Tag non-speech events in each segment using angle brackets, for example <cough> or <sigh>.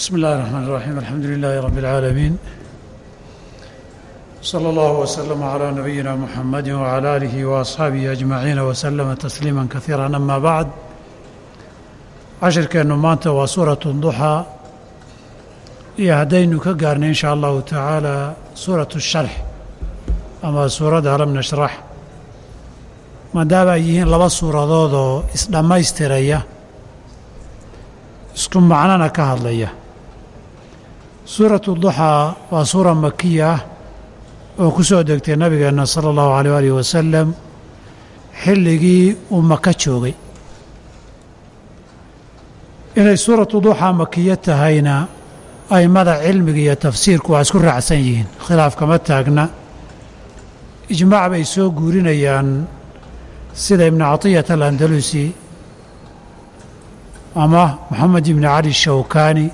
بسم الله الرحمن الرحيم الحمد لله رب العالمين صلى الله وسلم على نبينا محمد وعلى آله وأصحابه أجمعين وسلم تسليما كثيرا أما بعد cashirkeennu maanta waa suuratu duxaa iyo haddaynu ka gaarnay in shaa allahu tacaala suuratu sharx ama suuradda alam nashrax maadaama ay yihiin laba suuradood oo isdhammaystiraya isku macnona ka hadlaya suuratu duxaa waa suura makiya ah oo ku soo degtay nabigeenna sala allahu aleyh alih wasalam xilligii uu maka joogay. Inay suuratu duxaa makiyo tahayna a'immada cilmiga iyo tafsiirku waa isku raacsan yihiin khilaaf kama taagna. Ijmaac bay soo guurinayaan sida ibnu catiyat alandalusi ama moxamed ibni cali shawkaani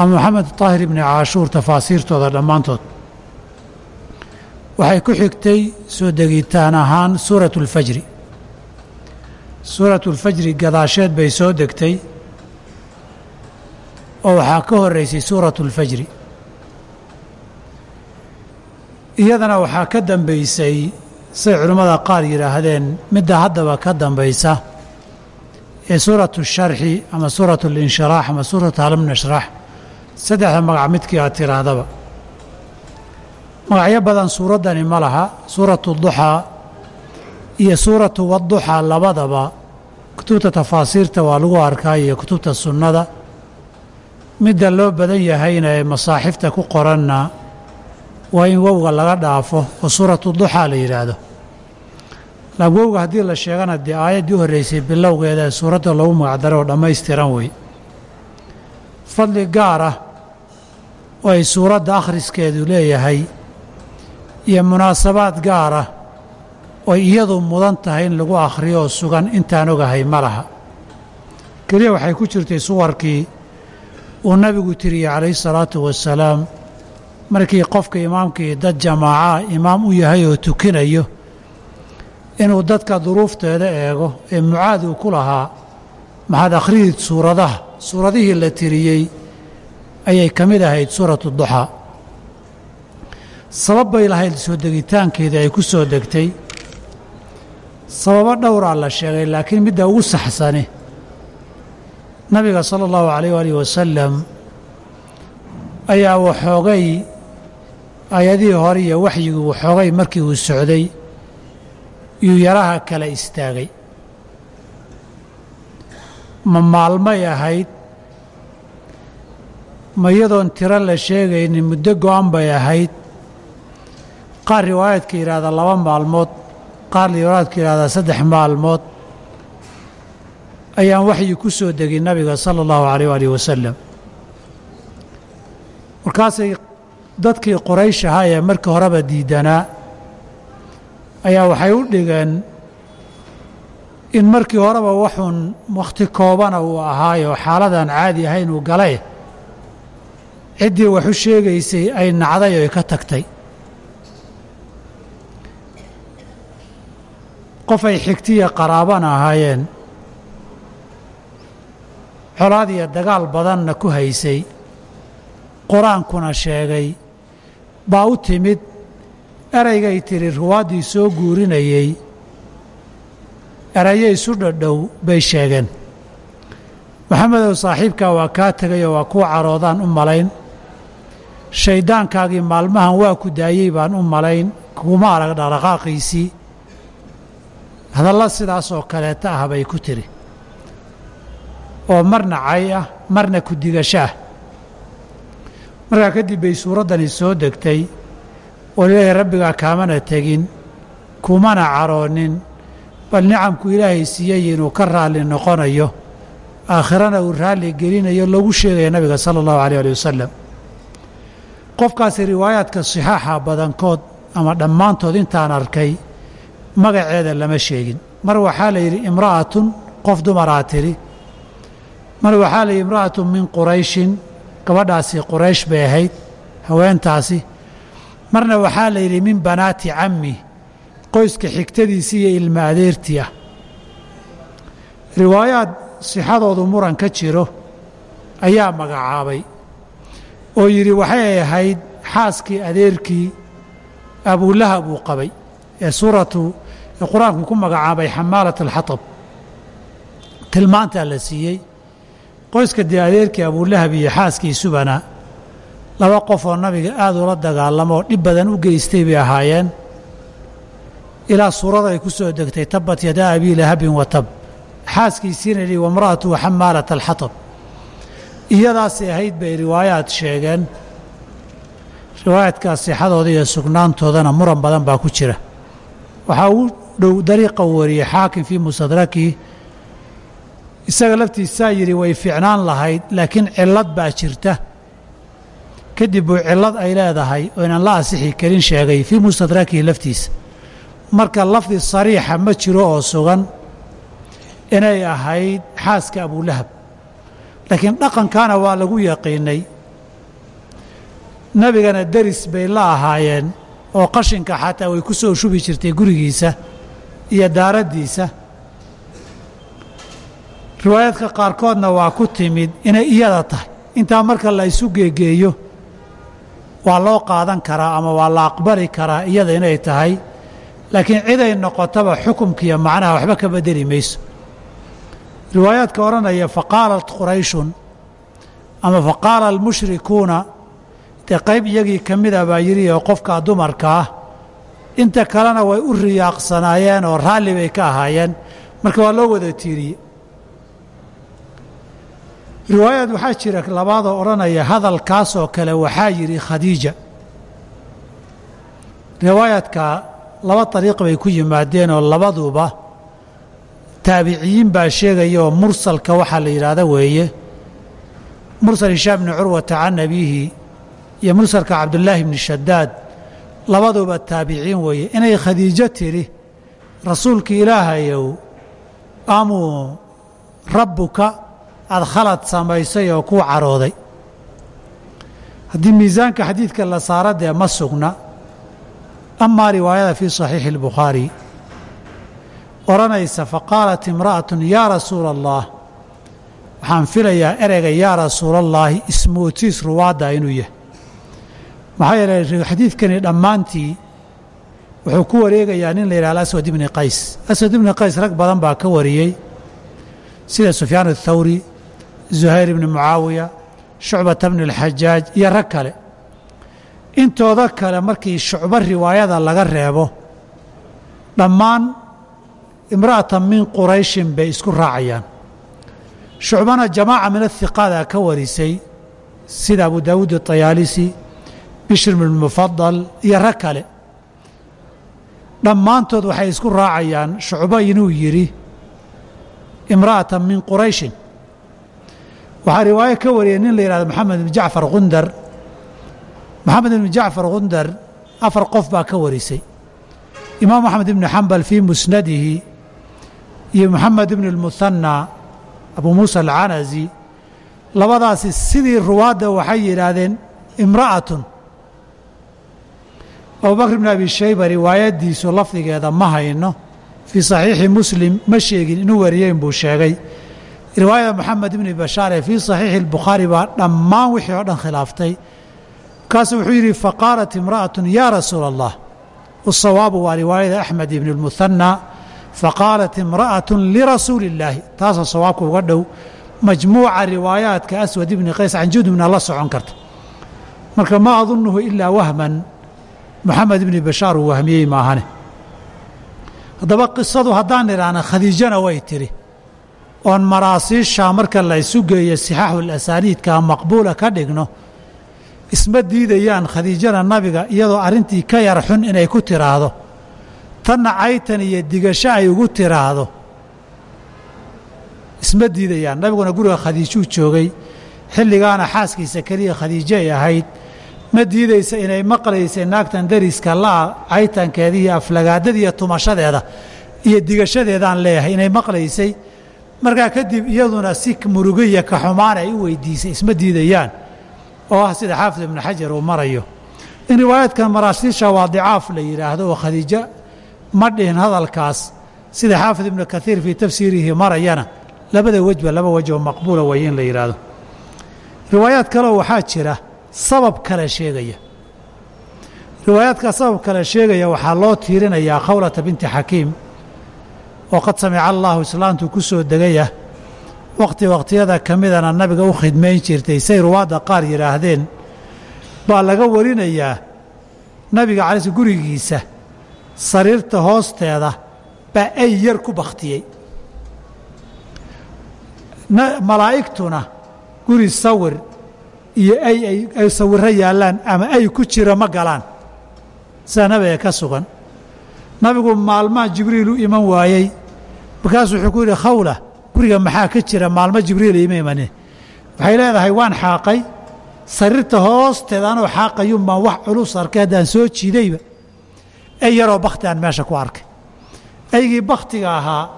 ama maxamed daahir ibni caashuur tafaasiirtooda dhammaantood. Waxay ku xigtay soo degitaan ahaan suuratu ulfajri suuratulfajri gadaasheed bay soo degtay oo waxaa ka horraysay suuratulfajri iyadana waxaa ka dambaysay say culimmada qaar yidhaahdeen midda haddaba ka dambaysa ee suuratu اsharxi ama suuratu اlinshiraax ama suuratu halam nashrax saddexda magac midkii aad tidhaahdaba. Magacyo badan suuraddani ma laha suuratu duxaa iyo suuratu wadduxaa labadaba kutubta tafaasiirta waa lagu arkaa iyo kutubta sunnada. Midda loo badan yahayna ee masaaxifta ku qoranna waa in wowga laga dhaafo oo suuratu duxaa la yidhaahdo. Wowga haddii la sheegana dee aayaddii u horreysay bilowgeeda ee suuradda loogu magacdaro oo dhammaystiran wey fadli gaar ah oo ay suuradda akhriskeedu leeyahay iyo munaasabaad gaar ah oy iyadu mudan tahay in lagu akhriyo oo sugan intaan ogahay ma laha. Keliya waxay ku jirtay suwarkii uu nabigu tiriyey calayhi salaatu wasalaam markii qofka imaamkii dad jamaacaah imaam u yahay oo tukinayo inuu dadka duruufteeda eego ee mucaad uu ku lahaa maxaad akhriyid suuradaha suuradihii la tiriyey ayay ka mid ahayd suuratu duxaa sabab bay lahayd soo degitaankeedii ay ku soo degtay. Sababo dhowraa la sheegay laakiin midda ugu saxsani nabiga sala allahu calayh waalih wasalam ayaa waxoogay aayadihii hore iyo waxyigu waxoogay markii uu socday yuu yaraha kala istaagay. Ma maalmay ahayd ma iyadoon tiro la sheegaynin muddo go'an bay ahayd. Qaar riwaayaadka yidhaahda laba maalmood qaar riwaayaadka yidhahda saddex maalmood ayaan waxyi ku soo degin nabiga sala allahu calayh waalih wasalam markaasay dadkii qoraysh ahaa ee markii horeba diidanaa ayaa waxay u dhigeen in markii horeba waxuun wakhti koobana uu ahaayo xaaladan caadi ahayn uu galay ciddii wax u sheegaysay ay nacday oo ay ka tagtay. Qof ay xigtiya qaraabana ahaayeen. Colaad iyo dagaal badanna ku haysay. Qur'aankuna sheegay. Baa u timid. Eraygay tidhi ruwaaddii soo guurinayey. Erayo isu dhadhow bay sheegeen. Maxamedow saaxiibkaa waa kaa tegay oo waa kuu caroodaan u malayn shayddaankaagii maalmahan waa ku daayey baan u malayn kuma arag dhaqdhaqaaqiisii hadalla sidaas oo kaleeta ah bay ku tiri. Oo marna cay ah marna ku digasho ah. Markaa kadib bay suuraddani soo degtay oo ilaahay rabbigaa kaamana tegin kumana caroonin bal nicamku ilaahay siiyey inuu ka raalli noqonayo. Aakhirana uu raalli gelinayo lagu sheegaya nabiga sala allahu aleyh ali wasalam qofkaasi riwaayaadka sixaaxa badankood ama dhammaantood intaan arkay magaceeda lama sheegin. Mar waxaa la yidhi imra'atun qof dumaraa tidhi mar waxaa la yidhi imra'atun min qurayshin gabadhaasi quraysh bay ahayd haweentaasi. Marna waxaa la yidhi min banaati cammi qoyska xigtadiisii iyo ilma adeertii ah riwaayaad sixadoodu muran ka jiro ayaa magacaabay oo yidhi waxay ahayd xaaskii adeerkii abulahab uu qabay ee suuratu qur'aanku ku magacaabay xamaalat alxatab tilmaantaa la siiyey qoyska dee adeerkii abulahab iyo xaaskiisubana laba qof oo nabiga aad ula dagaalamo oo dhib badan u geystay bay ahaayeen. Ilaa suurada ay ku soo degtay tabat yadaa abii lahabin wa tab. Xaaskiisiina yidhi wamra'atu xamaalat alxatab iyadaasay ahayd bay riwaayaad sheegeen. Riwaayaadkaas sixadooda iyo sugnaantoodana muran badan baa ku jira. Waxaa ugu dhow dariiqa wariyey xaakim fii mustadraki isaga laftiisaa yidhi way fiicnaan lahayd laakiin cillad baa jirta. Kadib buu cillad ay leedahay oo inaan la asixi karin sheegay fii mustadrakihi laftiisa. Marka lafdi sariixa ma jiro oo sugan inay ahayd xaaska abulahab laakiin dhaqankaana waa lagu yaqiinay. Nebigana deris bay la ahaayeen oo qashinka xataa way ku soo shubi jirtay gurigiisa iyo daaraddiisa riwaayaadka qaarkoodna waa ku timid inay iyada tahay. Intaa marka la isu geegeeyo waa loo qaadan karaa ama waa la aqbali karaa iyada inay tahay. Laakiin ciday noqotaba xukumkiiyo macnaha waxba ka bedeli mayso riwaayaadka odhanaya faqaalat qurayshun ama faqaala almushrikuuna dee qayb iyagii ka mida baa yidhi oo qofkaa dumarka ah inta kalena way u riyaaqsanaayeen oo raalli bay ka ahaayeen. Marka waa loo wada tiiriye. Riwaayaad waxaa jira labaadoo odhanaya hadalkaasoo kale waxaa yidhi khadiija. Riwaayaadka laba dariiq bay ku yimaadeen oo labaduba taabiciyiin baa sheegaya oo mursalka waxaa la yidhaahda weeye. Mursal hishaam bni curwata can abiihi iyo mursalka cabdullaahi bni shadaad labaduba taabiciin weeye. Inay khadiijo tidhi rasuulka ilaahayow amuu rabbuka aad khalad samaysay oo kuu carooday. Haddii miisaanka xadiidka la saara dee ma sugna. Amaa riwaayada fii saxiixi اlbukhaari odhanaysa faqaalat imra'atun yaa rasuula allah waxaan filayaa ereyga yaa rasuulallaahi ismootiis ruwaadda inuu yahay. Maxaa yeelay xadiidkani dhammaantii wuxuu ku wareegayaa nin la yidhahdo aswad ibni qays. Aswad ibni qays rag badan baa ka wariyey sida sufyaan athawri zuhayr ibni mucaawiya shucbata bni alxajaaj iyo rag kale. Intooda kale markii shucbo riwaayada laga reebo dhammaan imra'atan min qurayshin bay isku raacayaan. Shucbana jamaaca min ahiqaada ka warisay sida abu daawuud atayaalisi bishr bn mufadal iyo rag kale. Dhammaantood waxay isku raacayaan shucbo inuu yidhi imra'atan min qurayshin. Waxaa riwaayo ka wariyay nin la yidhahdo maxamed ibn jacfar gundar maxamed ibn jacfar gundar afar qof baa ka warisay. Imaam axmed ibni xambal fii musnadihi iyo moxamed ibn اlmuhanna abu muusa alcanazi labadaasi sidii ruwaadda waxay yidhaahdeen imra'atun abubakr ibn abi shayba riwaayaddiisu lafdigeeda ma hayno fii saxiixi muslim ma sheegin inuu wariyeyn buu sheegay riwaayada moxamed ibni bashaar ee fii saxiixi اlbukhaari baa dhammaan wixii oo dhan khilaaftay markaasuu wuxuu yidhi faqaalat imra'atun yaa rasuula allah wasawaabu waa riwaayada axmed ibn اlmuhanna faqaalat imra'atun lirasuuli illaahi taasoo sawaabka uga dhow majmuuca riwaayaadka aswad ibni qays can judubna la socon karta marka ma adunuhu ilaa wahman moxamed ibni bashaar uu wahmiyey maahane haddaba qisadu haddaan idhaahna khadiijana way tidhi oon maraasiisha marka la isu geeyo sixaaxu lasaniidka maqbuula ka dhigno isma diidayaan khadiijana nabiga iyadoo arrintii ka yar xun inay ku tiraahdo tanna caytan iyo digasho ay ugu tiraahdo isma diidayaan. Nabiguna guriga khadiijuu joogay. Xilligaana xaaskiisa keliya khadiijo ay ahayd. Ma diidaysa inay maqlaysay naagtan dariska la'a caytankeeda iyo aflagaadada iyo tumashadeeda iyo digashadeedaan leeyahay inay maqlaysay. Markaa kadib iyaduna si murugo iyo ka xumaan ay u weydiisay. Isma diidayaan. Oo ah sida xaafid ibnu xajar uu marayo. In riwaayaadkan maraasiisha waa dicaaf la yidhaahdo oo khadiijo ma dhihin hadalkaas. Sida xaafid ibnu kaiir fii tafsiirihi marayana labada wejba laba wej oo maqbuula way in la yidhaahdo riwaayaad kaleo waxaa jira sabab kale sheegaya. Riwaayaadka sabab kale sheegaya waxaa loo tiirinayaa khawlata binti xakiim oo qad samica allaahu islaantu ku soo degayah wakhti wakhtiyada ka midana nabiga u khidmayn jirtay say ruwaadda qaar yidhaahdeen baa laga warinayaa nabiga calays gurigiisa sariirta hoosteeda baa ay yar ku bakhtiyey. Malaa'igtuna guri sawir iyo ay ay sawirro yaallaan ama ay ku jira ma galaan. Sidaa nabiga ka sugan. Nabigu maalmaha jibriil u iman waayey. Markaasuu wuxuu ku yidhi khawla guriga maxaa ka jira? Maalmo jibriil ima imanin waxay leedahay waan xaaqay. Sariirta hoosteeda anoo xaaqayun baan wax culus arkay haddaan soo jiidayba ey yaroo bakhti aan meesha ku arkay eygii bakhtiga ahaa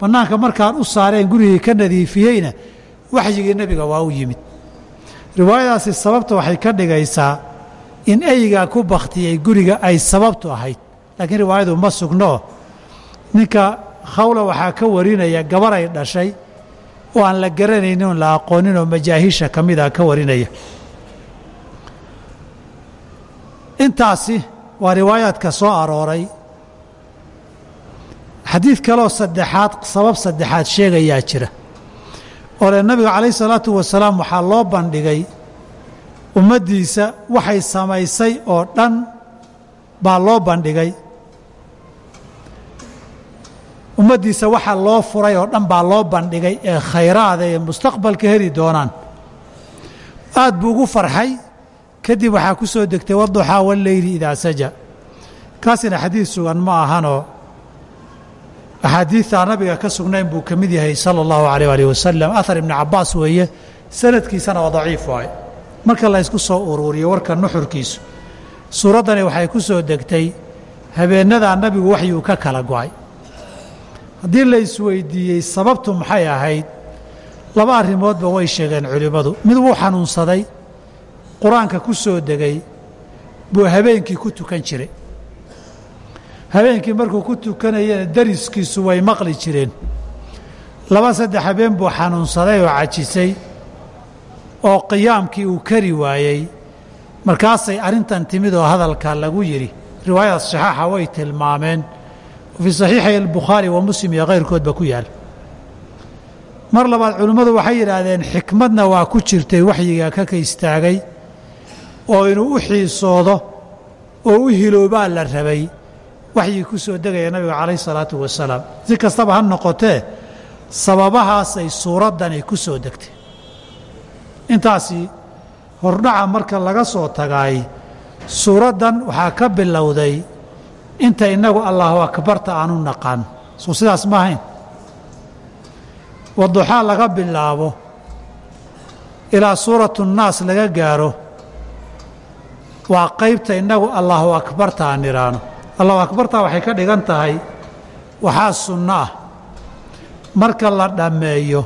bannaanka markaan u saareen gurigii ka nadiifiyeyna waxyigii nebiga waa u yimid. Riwaayadaasi sababta waxay ka dhigaysaa in eygaa ku bakhtiyey guriga ay sababtu ahayd. Laakiin riwaayadu ma sugnoo ninka khawla waxaa ka warinaya gabaray dhashay oo aan la garanaynin la aqoonin oo majaahiisha ka mida ka warinaya. Intaasi waa riwaayaadka soo arooray. Xadiid kaloo saddexaad sabab saddexaad sheegayaa jira. Oo le nabiga calayh isalaatu wasalaam waxaa loo bandhigay ummaddiisa waxay samaysay oo dhan baa loo bandhigay. Ummaddiisa waxa loo furay oo dhan baa loo bandhigay ee khayraada ee mustaqbalka heli doonaan. Aad buu ugu farxay kadib waxaa ku soo degtay waduxaa walleyli idaa saja. Kaasina xadiid sugan ma ahanoo axaadiidtaa nabiga ka sugnayn buu ka mid yahay sala allahu alayh alih wasalam ahar ibni cabbaas weeye sanadkiisana waa daciif waaye. Marka la ysku soo uruuriyo warka nuxurkiisu suuraddani waxay ku soo degtay habeennadaa nabigu waxyuu ka kala go'ay. Haddii la isweydiiyey sababtu maxay ahayd? Laba arrimoodba way sheegeen culimmadu mid wuu xanuunsaday qur'aanka ku soo degay buu habeenkii ku tukan jiray. Habeenkii markuu ku tukanayana dariskiisu way maqli jireen. Laba saddex habeen buu xanuunsaday oo cajisay oo qiyaamkii uu kari waayey. Markaasay arrintan timid oo hadalka lagu yidhi. Riwaayadaas saxaaxa way tilmaameen. Fii saxiixay albukhaari wa muslim iyo kayrkoodba ku yaal. Mar labaad culimmadu waxay yidhaahdeen xikmadna waa ku jirtay waxyiga ka ka istaagay oo inuu u xiisoodo oo u hiloobaa la rabay. Waxyii ku soo degaya nabiga calayh salaatu wasalaam. Si kastaba ha noqotee sababahaasay suuraddani ku soo degtay. Intaasi hordhaca marka laga soo tagaay suuraddan waxaa ka bilowday inta innagu allaahu akbarta aanu naqaan soo sidaas ma ahayn. Waduxaa laga bilaabo ilaa suuratu nnaas laga gaaro waa qaybta innagu allaahu akbarta aan idhaano allahu akbarta waxay ka dhigan tahay waxaa sunno ah. Marka la dhammeeyo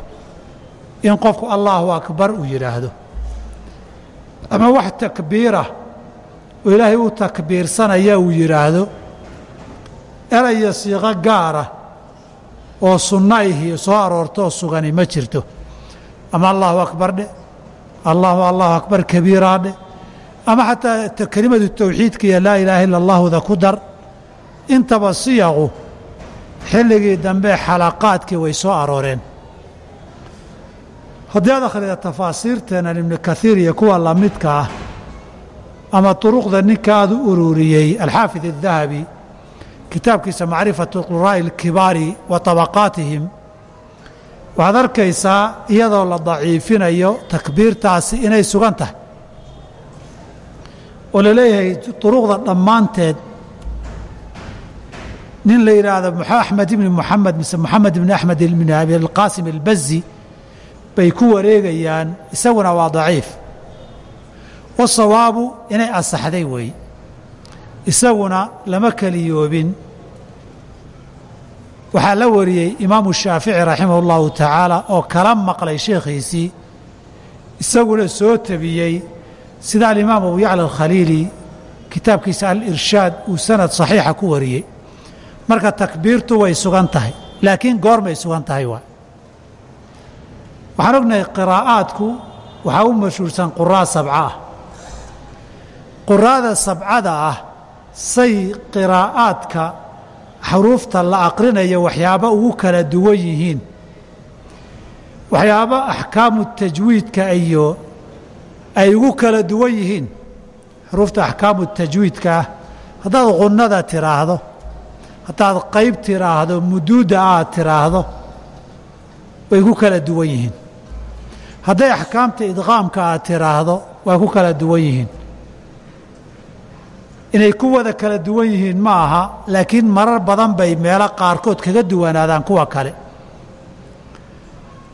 in qofku allaahu akbar uu yidhaahdo ama wax takbiirah oo ilaahay u takbiirsanaya uu yidhaahdo eraya siiqo gaara oo sunno ihi soo aroortoo sugani ma jirto. Ama allaahu akbar dhe allahu allahu akbar kabiiraa dhe ama xataa kelimadu tawxiidka iyo laa ilaaha illa allahuda ku dar intaba siyaqu xilligii dambe xalaqaadkii way soo arooreen haddii aad akhrida tafaasiirteenan ibnu kaiir iyo kuwa lamidka ah ama duruqda ninka aad u ururiyey alxaafid الdahabi kitaabkiisa macrifatu quraa'i اlkibaari wa طabaqaatihim waxaad arkaysaa iyadoo la daciifinayo takbiirtaasi inay sugan tahay oo la leeyahay duruqda dhammaanteed. Nin la yidhaahdo axmed ibni muxamed mise moxamed ibni axmed ibni abilqaasim albazi bay ku wareegayaan isaguna waa daciif. Wasawaabu inay asaxday weeye isaguna lama keliyoobin waxaa la wariyey imaamu shaafici raximah اllahu tacaala oo kala maqlay sheekhiisii isaguna soo tabiyey sida alimaam abu yacla alkhaliili kitaabkiisa alirshaad uu sanad saxiixa ku wariyey. Marka takbiirtu way sugan tahay laakiin goormay sugan tahay waa. Waxaan ognahay qiraa'aadku waxaa u mashhuursan quraa sabca ah. Quraada sabcada ah say qiraa'aadka xuruufta la aqrinayo waxyaaba ugu kala duwan yihiin. Waxyaaba axkaamu tajwiidka iyo ay ugu kala duwan yihiin xuruufta axkaamu tajwiidka ah. Haddaad qunnada tiraahdo haddaad qayb tiraahdo muduuda aad tiraahdo way ku kala duwan yihiin. Hadday axkaamta idqaamka aad tiraahdo way ku kala duwan yihiin. Inay ku wada kala duwan yihiin ma aha laakiin marar badan bay meelo qaarkood kaga duwanaadaan kuwa kale.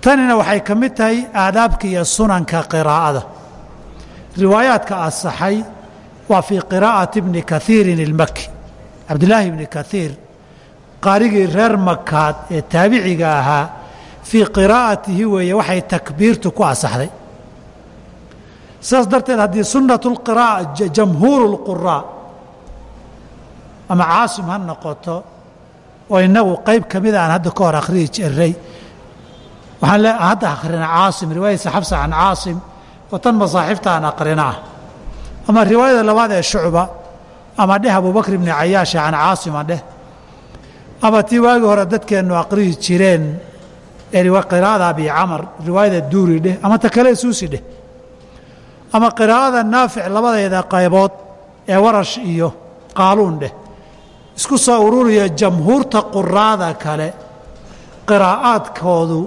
Tanina waxay ka mid tahay aadaabka iyo sunanka qiraa'ada riwaayaadka asaxay waa fii qiraa'ati bni kaiirin ilmaki cabdilaahi bni kaiir qaarigii reer makaad ee taabiciga ahaa fii qiraa'atihi weeye waxay takbiirtu ku asaxday. Sidaas darteed haddii sunnatu lqiraa'a jamhuuru lquraa ama caasim ha noqoto oo innagu qayb ka mida aan hadda ka hor akhriyi jiray waxaan hadda akhrina caasim riwaayadiisa xabsa can caasim oo tan masaaxifta aan aqrina ah. Ama riwaayada labaad ee shucba ama dheh abubakr ibni cayaasha can caasima dheh ama tii waagii hore dadkeennu aqrihi jireen ee qiraa'ada abi camar riwaayada duuri dheh ama ta kale suusi dheh. Ama qiraa'ada naafic labadeeda qaybood ee warash iyo qaaluun dheh. Isku soo ururiya jamhuurta quraada kale qiraa'aadkoodu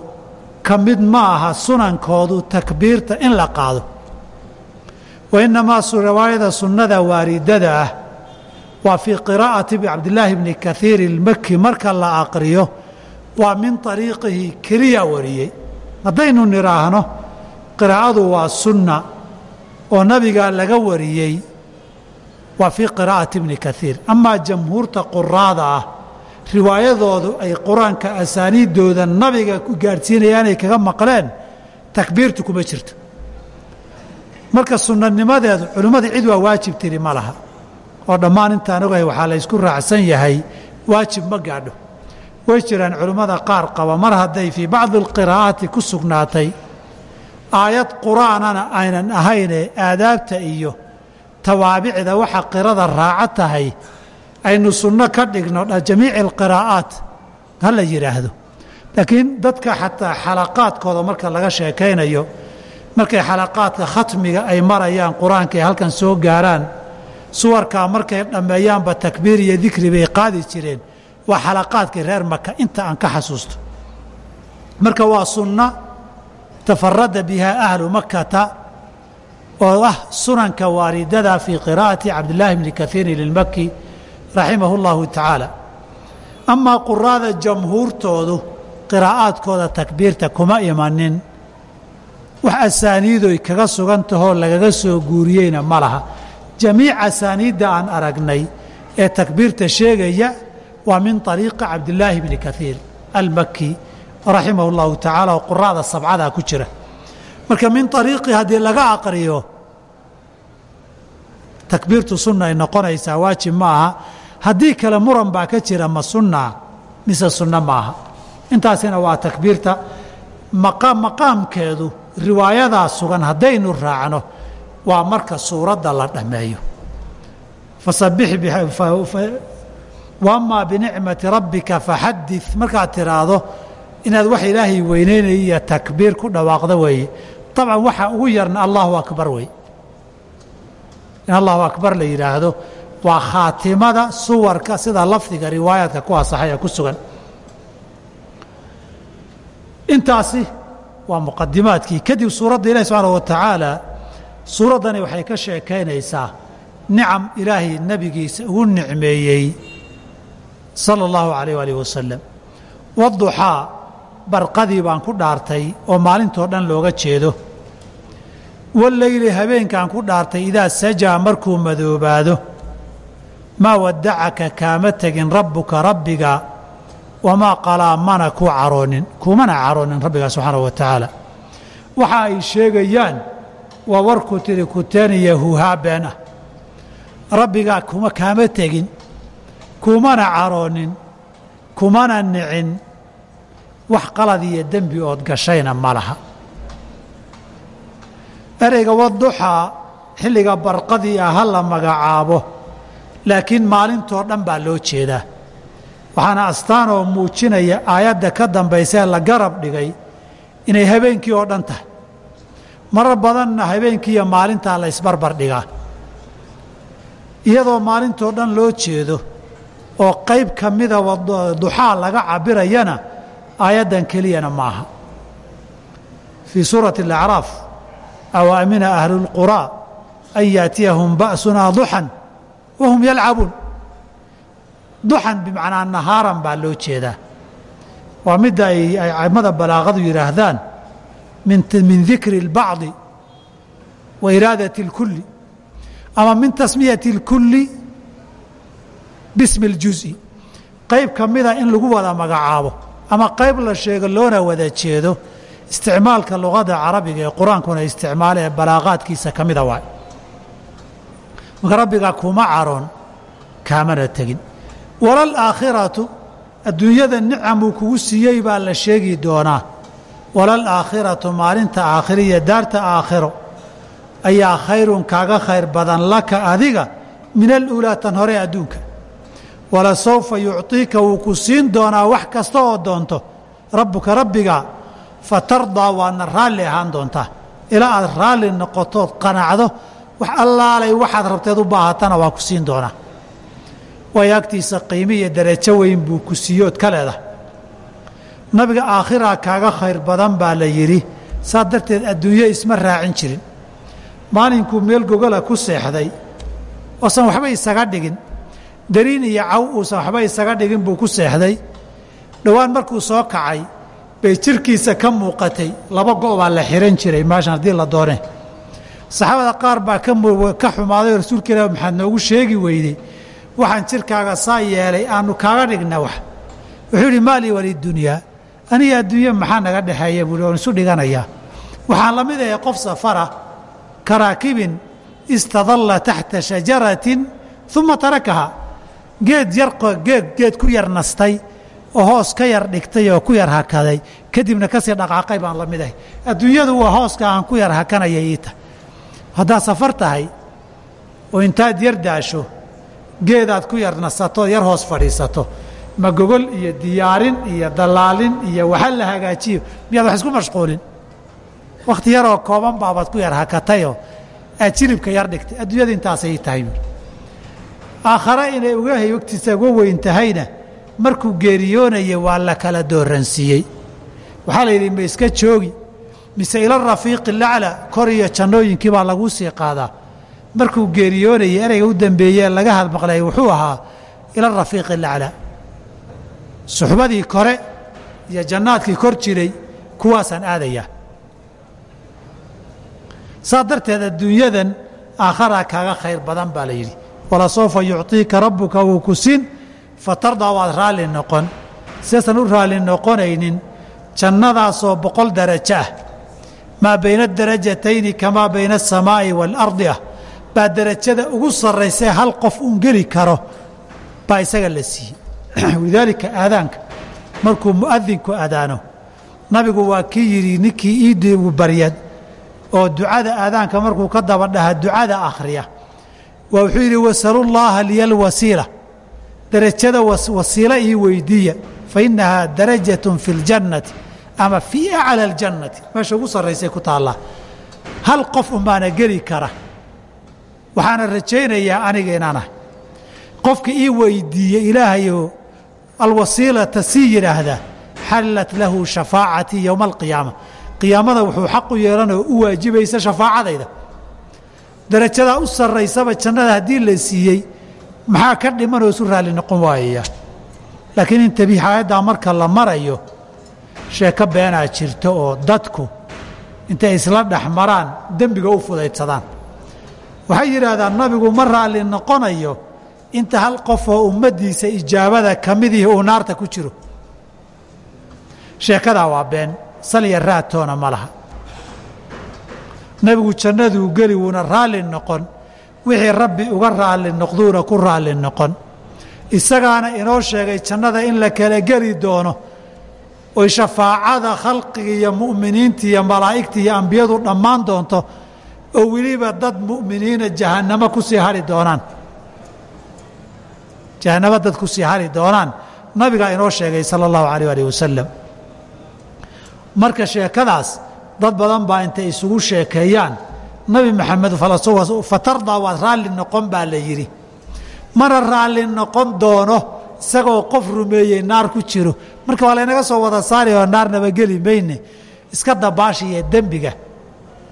ka mid ma aha sunankoodu takbiirta in la qaado. Wa innamaa riwaayada sunnada waaridada ah waa fii qiraa'ati cabdillaahi bni kaiir ilmaki marka la aqriyo waa min ariiqihi keliya wariyey. Haddaynu nidhaahno qiraa'adu waa sunna oo nabigaa laga wariyey waa fii qiraa'ati bni kaiir amaa jamhuurta quraada ah riwaayadoodu ay qur'aanka asaaniiddooda nabiga ku gaadhsiinayaanay kaga maqleen takbiirtu kuma jirto. Marka sunnanimadeedu culimmadii cid waa waajib tiri ma laha. Oo dhammaan intaan ogahay waxaa la ysku raacsan yahay waajib ma gaadho. Way jiraan culimmada qaar qaba mar hadday fii bacdi alqiraa'aati ku sugnaatay aayad qur'aanana aynan ahaynee aadaabta iyo tawaabicda waxa qirada raaco tahay aynu sunno ka dhigno jamiici alqiraa'aat ha la yidhaahdo. Laakiin dadka xataa xalaqaadkooda marka laga sheekaynayo markay xalaqaadka khatmiga ay marayaan qur'aanka halkan soo gaaraan suwarkaa markay dhammeeyaanba takbiir iyo dikri bay qaadi jireen waa xalaqaadkii reer maka inta aan ka xasuusto marka waa sunno tafarada bihaa ahlu makata oo ah sunanka waaridada fii qiraa'ati cabdillaahi bni kaiirin ilmaki raximahu اllahu tacaala amaa quraada jamhuurtoodu qiraa'aadkooda takbiirta kuma imanin wax asaaniidoy kaga sugan tahoo lagaga soo guuriyeyna ma laha jamiic asaaniidda aan aragnay ee takbiirta sheegaya waa min طariiqi cabdillaahi bni kaiir almaki raximah اllahu tacaala oo quraada sabcadaa ku jira marka min ariiqi haddii laga aqriyo takbiirtu sunna ay noqonaysaa waajib ma aha haddii kale muran baa ka jira ma sunna mise sunno maaha. Intaasina waa takbiirta. Maqaamkeedu riwaayadaa sugan haddaynu raacno waa marka suuradda la dhammeeyo wamaa binicmati rabbika faxadid markaad tiraahdo inaad wax ilaahay weyneynaya iyo takbiir ku dhawaaqda weeye. Dabcan waxa ugu yarna allahu akbar wey in allahu akbar la yidhaahdo waa khaatimada suwarka sida lafdiga riwaayaadka ku asaxay ee ku sugan. Intaasi waa muqadimaadkii kadib suuradda ilahi subxaana wa suuraddani waxay ka sheekaynaysaa nicam ilaahay nebigiisa ugu nicmeeyey sala allahu calayh waalih wasalam waduxaa barqadii baan ku dhaartay oo maalintoo dhan looga jeedo. Waleyli habeenkaan ku dhaartay idaa sajaa markuu madoobaado maa wadacaka kaama tegin rabbuka rabbiga wamaa qalaa mana ku caroonin kumana caroonin rabbigaa subxaanahu wa tacaala. Waxa ay sheegayaan waa warku tiri kuteeniya huhaa been ah. Rabbigaa kuma kaama tegin kumana caroonin kumana nicin. Wax qalad iyo dembi ood gashayna ma laha. Ereyga waduxaa xilliga barqadii ah ha la magacaabo laakiin maalintoo dhan baa loo jeedaa. Waxaana astaan oo muujinaya aayadda ka dambaysaee la garab dhigay inay habeenkii oo dhan tahay. Marar badanna habeenkii iyo maalintaa la isbarbar dhigaa. Iyadoo maalintoo dhan loo jeedo oo qayb ka mida duxaa laga cabirayana aayaddan keliyana maaha. Fii suurati alacraaf aw amina ahlu اlquraa an yaatiyahum ba'sunaa duxan wahum yalcabuun duxan bimacnaa nahaaran baa loo jeedaa waa midda ay aimada balaaqadu yidhaahdaan min dikri اlbacdi wa iraadati اlkulli ama min tasmiyati اlkulli bismi اljuز'i qayb ka mida in lagu wada magacaabo ama qayb la sheego loona wada jeedo isticmaalka luqada carabiga ee qur-aankuna isticmaala ee balaaqaadkiisa ka mida waay marka rabbiga kuma caroon kaamana tegin. Walaalaakhiratu adduunyada nicamuu kugu siiyey baa la sheegi doonaa. Walaalaakhiratu maalinta aakhira iyo daarta aakhiro ayaa khayrun kaaga khayr badan laka adiga min aluulaa tan hore adduunka. Walasawfa yucطiika wuu ku siin doonaa wax kasta oo doonto. Rabbuka rabbiga fatardaa waadna raalli ahaan doontaa. Ilaa aad raalli noqotood qanacdo wax allaalay waxaad rabteed u baahatana waa ku siin doonaa. Waayo agtiisa qiimi iyo darajo weyn buu ku siiyood ka leedahay nabiga aakhiraa kaaga khayr badan baa la yidhi saa darteed adduunyo isma raacin jirin. Maalinkuu meel gogola ku seexday oosan waxba isaga dhigin. Dariin iyo caw uusan waxba isaga dhigin buu ku seexday. Dhowaan markuu soo kacay bay jirkiisa ka muuqatay. Laba go' baa la xihan jiray meeshan haddii la doone saxaabada qaar baa ka xumaaday oo rasuulka ilaah maxaad noogu sheegi weydey waxaan jirkaaga saa yeelay aanu kaaga dhigna wax. Wuxuu yidhi maalii walidunyaa aniga adduunye maxaa naga dhexeeya buuhi oon isu dhiganayaa waxaan la mid ahay qof safara karaakibin istadalla taxta shajaratin uma tarakahaa geed yar geed ku yar nastay oo hoos ka yar dhigtay oo ku yar hakaday kadibna ka sii dhaqaaqay baan la mid ahay. Adduunyadu waa hooska aan ku yar hakanaya iita haddaad safar tahay oo intaad yar daasho geedaad ku yar nasato yar hoos fadhiisato ma gogol iyo diyaarin iyo dallaalin iyo waxa la hagaajiyo miyaad wax isku mashquulin? Wakhti yaroo kooban baabaad ku yar hakatayoo aad jilibka yar dhigtay adduunyada intaasay tahay. Aakhare inay ugahay wagtiisa uga weyn tahayna markuu geeriyoonaya waa la kala dooransiiyey waxaa la yidhi ma iska joogi mise ila rafiiqi lacla kor iyo jannooyinkii baa laguu sii qaadaa. Markuu geeriyoonayay ereyga u dambeeyee laga hadmaqlay wuxuu ahaa ila rafiiqi lacla suxbadii kore iyo jannaadkii kor jiray kuwaasaan aadayaa saa darteed adduunyadan aakharaa kaaga khayr badan baa la yidhi. Walasawfa yucطiika rabbuka wuu ku siin fatardaa waad raalli noqon. Sidaysan u raalli noqonaynin jannadaasoo boqol darajo ah maa bayna darajatayni kamaa bayna asamaa'i waalardi ah. Baa derajada ugu sarraysee hal qof uun geli karo baa isaga la siiyey. <clears throat> Walidaalika aadaanka markuu mu'adinku adaano nabigu waa kii yidhi ninkii iidiigu baryad oo ducada aadaanka markuu ka daba dhaha ducada akhriya. Waa wuxuu yidhi wasalullaaha liya alwasiila derajada wasiilo ii weydiiya fa innahaa darajatun fi اljannati ama fii aclى اljannati meesha ugu sarraysay ku taallaa hal qof unbaana geli kara. Waxaana rajaynayaa aniga inaan qofka ii weydiiye ilaahayoo alwasiilata sii yidhaahdaa xallat lahu shafaacatii yowma alqiyaama. Qiyaamada wuxuu xaq u yeelanoo u waajibaysa shafaacadayda. Darajadaa u sarraysaba jannada haddii la siiyey maxaa ka dhimanoo isu raalli noqon waayaya laakiin intabiix marka la marayo sheeko beenaa jirto oo dadku intay isla dhex maraan dembiga u fudaydsadaan. Waxay yidhaahdaan nabigu ma raalli noqonayo inta hal qof oo ummaddiisa ijaabada ka midihii uu naarta ku jiro. Sheekadaa waa been salya raadtoona ma laha. Nebigu jannaduu geli wuuna raalli noqon wixii rabbi uga raalli noqduuna ku raalli noqon. Isagaana inoo sheegay jannada in la kala geli doono oy shafaacada khalqiga iyo mu'miniinta iyo malaa'igta iyo ambiyadu dhammaan doonto oo weliba dad mu'miniina jahannamo ku sii hari doonaan. Jahannamo dad ku sii hari doonaan. Nabigaa inoo sheegay sala allahu alayh alih wasalam marka sheekadaas dad badan baa intay isugu sheekeeyaan. Nabi maxamed fatardaa waad raalli noqon baa la yidhi. Mana raalli noqon doono isagoo qof rumeeyey naar ku jiro. Marka waa laynaga soo wada saari oo naar nabageli mayne. Iska dabaashiya dembiga.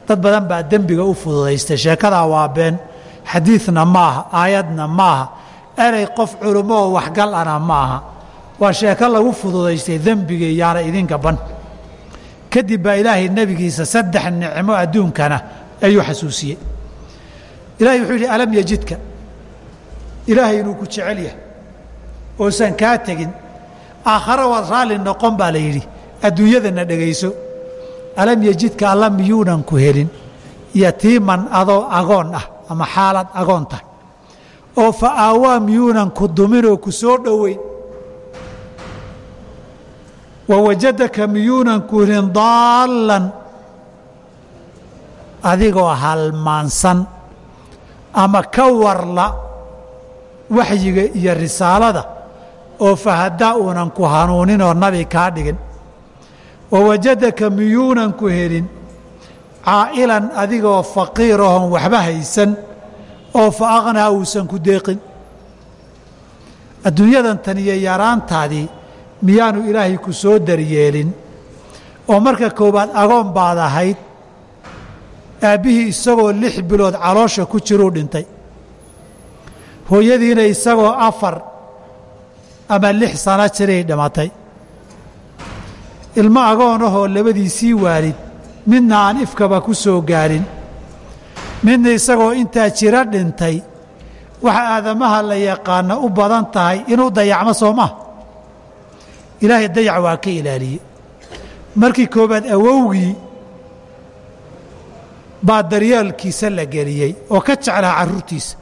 Dad badan baa dembiga u fududaystay. Sheekadaa waa been. Xadiidna maaha aayadna maaha. Erey qof culummo oo waxgal ana ma aha waa sheeko lagu fududaystay dembiga yaana idinka ban. Kadib baa ilaahay nebigiisa saddex nicmo adduunkana ayuu xasuusiyey. Ilahay wuxuu yidhi alam yejidka ilaahay inuu ku jecel yahay oosan kaa tegin. Aakhare waad raalli noqon baa la yidhi adduunyadana dhegayso alam yejidka alla miyuunan ku helin. Yatiiman adoo agoon ah ama xaalad agoon tahay oo fa aawaa miyuunan ku duminoo ku soo dhoweyn. Wa wajadaka miyuunan ku helin daallan. Adigoo halmaansan ama ka warla waxyiga iyo risaalada oo fahadaa uunan ku hanuuninoo nabi kaa dhigin wa wajadaka miyuunan ku helin caa'ilan adigoo faqiirahon waxba haysan oo fa aqnaa uusan ku deeqin. Adduunyadan tan iyo yaraantaadii miyaanu ilaahay ku soo daryeelin oo marka koowaad agoon baad ahayd aabbihii isagoo lix bilood caloosha ku jiruu dhintay. Hooyadiina isagoo afar ama lix sano jiray dhimatay ilmo agoonahoo labadiisii waalid midna aan ifkaba ku soo gaarin. Midna isagoo intaa jiro dhintay waxa aadamaha la yaqaana u badan tahay inuu dayacmo soo maha ilaahay dayac waa ka ilaaliye. Markii koowaad awowgii baa daryeelkiisa la geliyey oo ka jeclaa carruurtiisa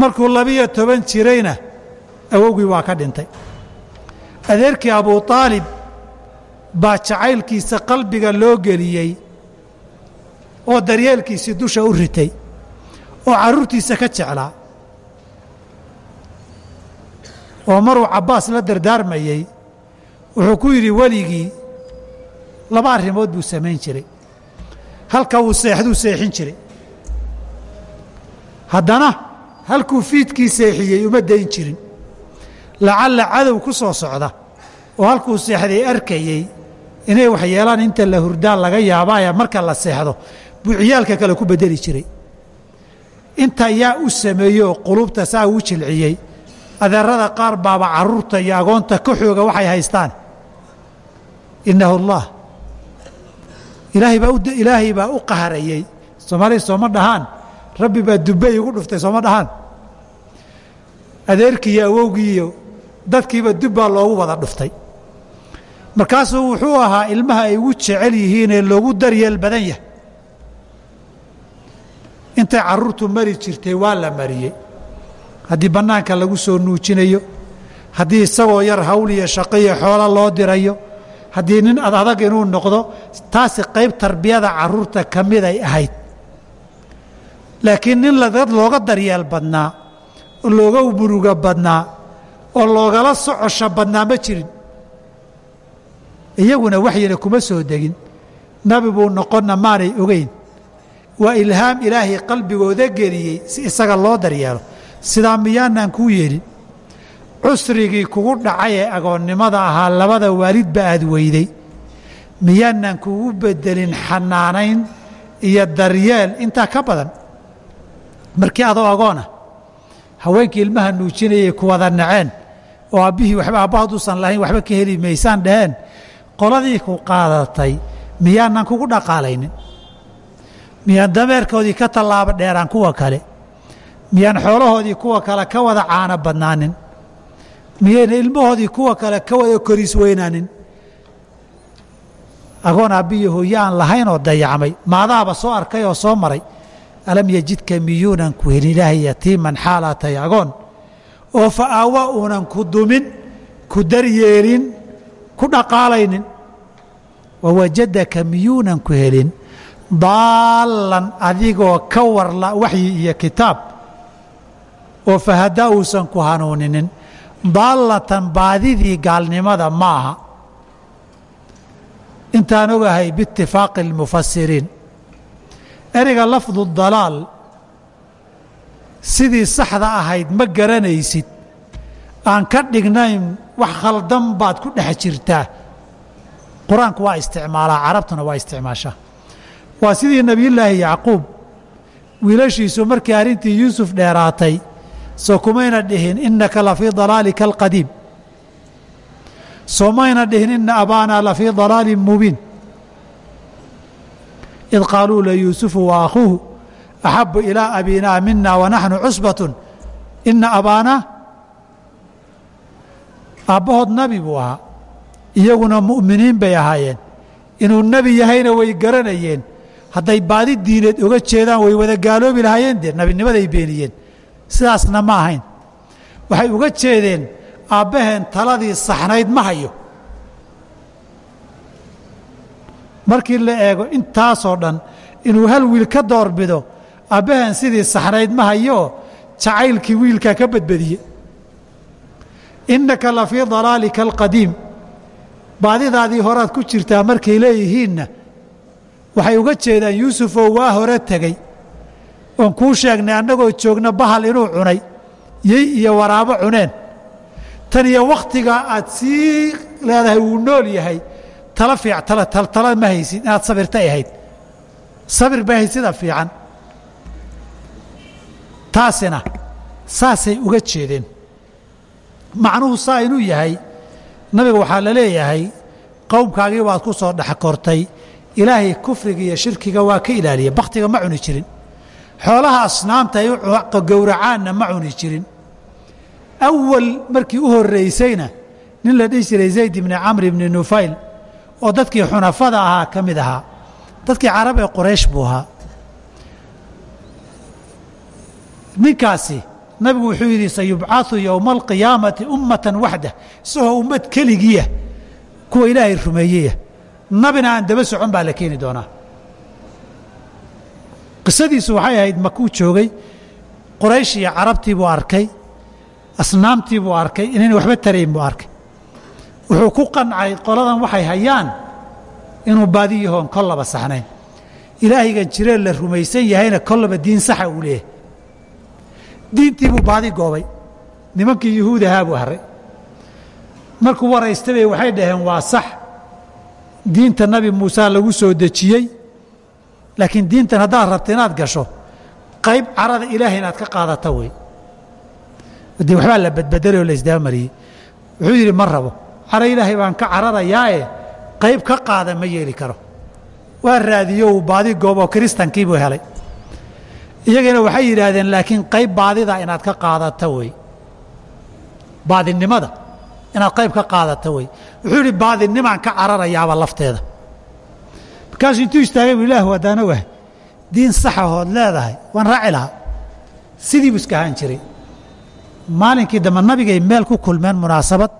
markuu labiyo toban jirayna awowgii waa ka dhintay. Adeerkii abuu aalib baa jacaylkiisa qalbiga loo geliyey oo daryeelkiisii dusha u ritay oo carruurtiisa ka jeclaa. Oo maruu cabbaas la dardaarmayey wuxuu ku yidhi weligii laba arrimood buu samayn jiray. Halka uu seexduu seexin jiray. Haddana halkuu fiidkii seexiyey uma dayn jirin. Lacalla cadow ku soo socda oo halkuu seexday arkayey inay wax yeelaan inta la hurdaan laga yaabaaye marka la seexdo buu ciyaalka kale ku beddeli jiray. Inta yaa u sameeyey oo qulubta saa uu jilciyey adeerada qaar baaba carruurta iyo agoonta ka xooga waxay haystaan? Innahu allah. Ilaahay baa u qaharayey. Soomaalida sooma dhahaan rabbi baa dubbe igu dhuftay sooma dhahaan. Adeerkii iyo awowgii iyo dadkiiba dub baa loogu wada dhuftay. Markaasuu wuxuu ahaa ilmaha ay ugu jecel yihiinee loogu daryeel badan yahay. Intay carruurtu mari jirtay waa la mariyey. Haddii bannaanka lagu soo nuujinayo haddii isagoo yar hawl iyo shaqaiyo xoolo loo dirayo haddii nin ad adag inuu noqdo taasi qayb tarbiyada carruurta ka mid ay ahayd laakiin nin ladad looga daryeel badnaa oo looga muruga badnaa oo loogala socosho badnaa ma jirin. Iyaguna waxyina kuma soo degin. Nabi buu noqonna maanay ogeyn. Waa ilhaam ilaahay qalbigooda geliyey si isaga loo daryeelo. Sidaa miyaanaan kuu yeelin cusrigii kugu dhacay ee agoonnimada ahaa labada waalidba aad weyday. Miyaanaan kugu beddelin xanaanayn iyo daryeel intaa ka badan markii adoo agoona haweenkii ilmaha nuujinayay ku wada naceen oo aabbihii waxba aabba hadduusan lahayn waxba ka heli maysaan dhaheen qoladii ku qaadatay miyaanan kugu dhaqaalaynin? Miyaan dameerkoodii ka tallaaba dheeraan kuwa kale? Miyaan xoolahoodii kuwa kale ka wada caano badnaanin? Miyayna ilmahoodii kuwa kale ka wada koriis weynaanin? Agoon aabbiyo hooye aan lahayn oo dayacmay maadaaba soo arkay oo soo maray alam yejidka miyuunan ku helin ilaahay yatiiman xaalaatay agoon? oo fa aawa uunan ku dumin ku daryeelin ku dhaqaalaynin. Wawajadaka miyuunan ku helin daallan adigoo ka warla waxyi iyo kitaab. Oo fahadaa uusan ku hanuuninin daallatan baadidii gaalnimada ma aha intaan ogahay biitifaaqi اlmufasiriin ereyga lafdu dalaal sidii saxda ahayd ma garanaysid. Aan ka dhignayn wax khaldan baad ku dhex jirtaa. Qur'aanku waa isticmaalaa carabtuna waa isticmaashaa. Waa sidii nebiyullaahi yacquub wiilashiisu markii arrintii yuusuf dheeraatay soo kumayna dhihin innaka lafii dalaalika alqadiim. Soo mayna dhihin ina abaanaa lafii dalaalin mubiin id qaaluu layuusufu wa akhuuhu axabu ilaa abinaa mina wanaxnu cusbatun ina abaanaa aabbahood nabi buu ahaa iyaguna mu'miniin bay ahaayeen inuu nebi yahayna way garanayeen hadday baadi diineed oga jeedaan way wada gaaloobi lahaayeen dee nebinimaday beeniyeen sidaasna ma ahayn waxay uga jeedeen aabbaheen taladii saxnayd ma hayo markii la eego intaasoo dhan inuu hal wiil ka doorbido aabbaheen sidii saxnayd ma hayooo jacaylkii wiilkaa ka badbadiye innaka la fii dalaalika alqadiim. Baadidaadii horaad ku jirtaa markay leeyihiinna waxay uga jeedaan yuusufoo waa hore tegey. Oon kuu sheegnay annagoo joogna bahal inuu cunay yey iyo waraabo cuneen. Tan iyo wakhtigaa aad sii leedahay wuu nool yahay tala fiic tala tala ma haysid inaad sabirtay ahayd. Sabir bay ahayd sida fiican. Taasina saasay uga jeedeen. Macnuhu saa inuu yahay nabiga waxaa la leeyahay qowmkaagii baad ku soo dhex kortay. Ilaahay kufriga iyo shirkiga waa ka ilaaliya bakhtiga ma cuni jirin. Xoolaha asnaamta ay gowracaanna ma cuni jirin. Awal markii u horraysayna nin la dhihi jiray zayd ibni camr ibni nufayl oo dadkii xunafada ahaa ka mid ahaa. Dadkii carab ee qoraysh buu ahaa. Ninkaasi nabigu wuxuu yidhi sayubcau yowma alqiyaamati ummatan waxda isagoo ummad keligiiya kuwa ilaahay rumeeyeyah. Nabina aan daba socon baa la keeni doonaa. Qisadiisu waxay ahayd makuu joogay. Qoraysh iyo carabtii buu arkay. Asnaamtii buu arkay. Inayna waxba tarayn buu arkay wuxuu ku qancay qoladan waxay hayaan inuu baadi yahoon kollaba saxnayn. Ilaahaygan jireen la rumaysan yahayna kollaba diin saxa uu leeyahay diintii buu baadi goobay. Nimankii yuhuud ahaa buu haray markuu waraystabay waxay dhaheen waa sax. Diinta nabi muuse lagu soo dejiyey. Laakiin diintan haddaad rabta inaad gasho qayb carada ilaahay inaad ka qaadata wey. Dee waxbaa la badbedelay oo la isdaamariyey wuxuu yidhi ma rabo cara ilaahay baan ka cararayaae qayb ka qaada ma yeeli karo. Waa raadiyo uu baadi gooboo kiristankiibuu helay. Iyagana waxay yidhaahdeen laakiin qayb baadida inaad ka qaadata wey baadinimada inaad qayb ka qaadata wey wuxuu yidhi baadinimaan ka cararayaaba lafteeda. Markaasuu intuu istaagay bu ilah haddaan ogahay diin saxahood leedahay waan raaci lahaa. Sidii iska ahaan jiray. Maalinkii dambe nabigay meel ku kulmeen munaasabad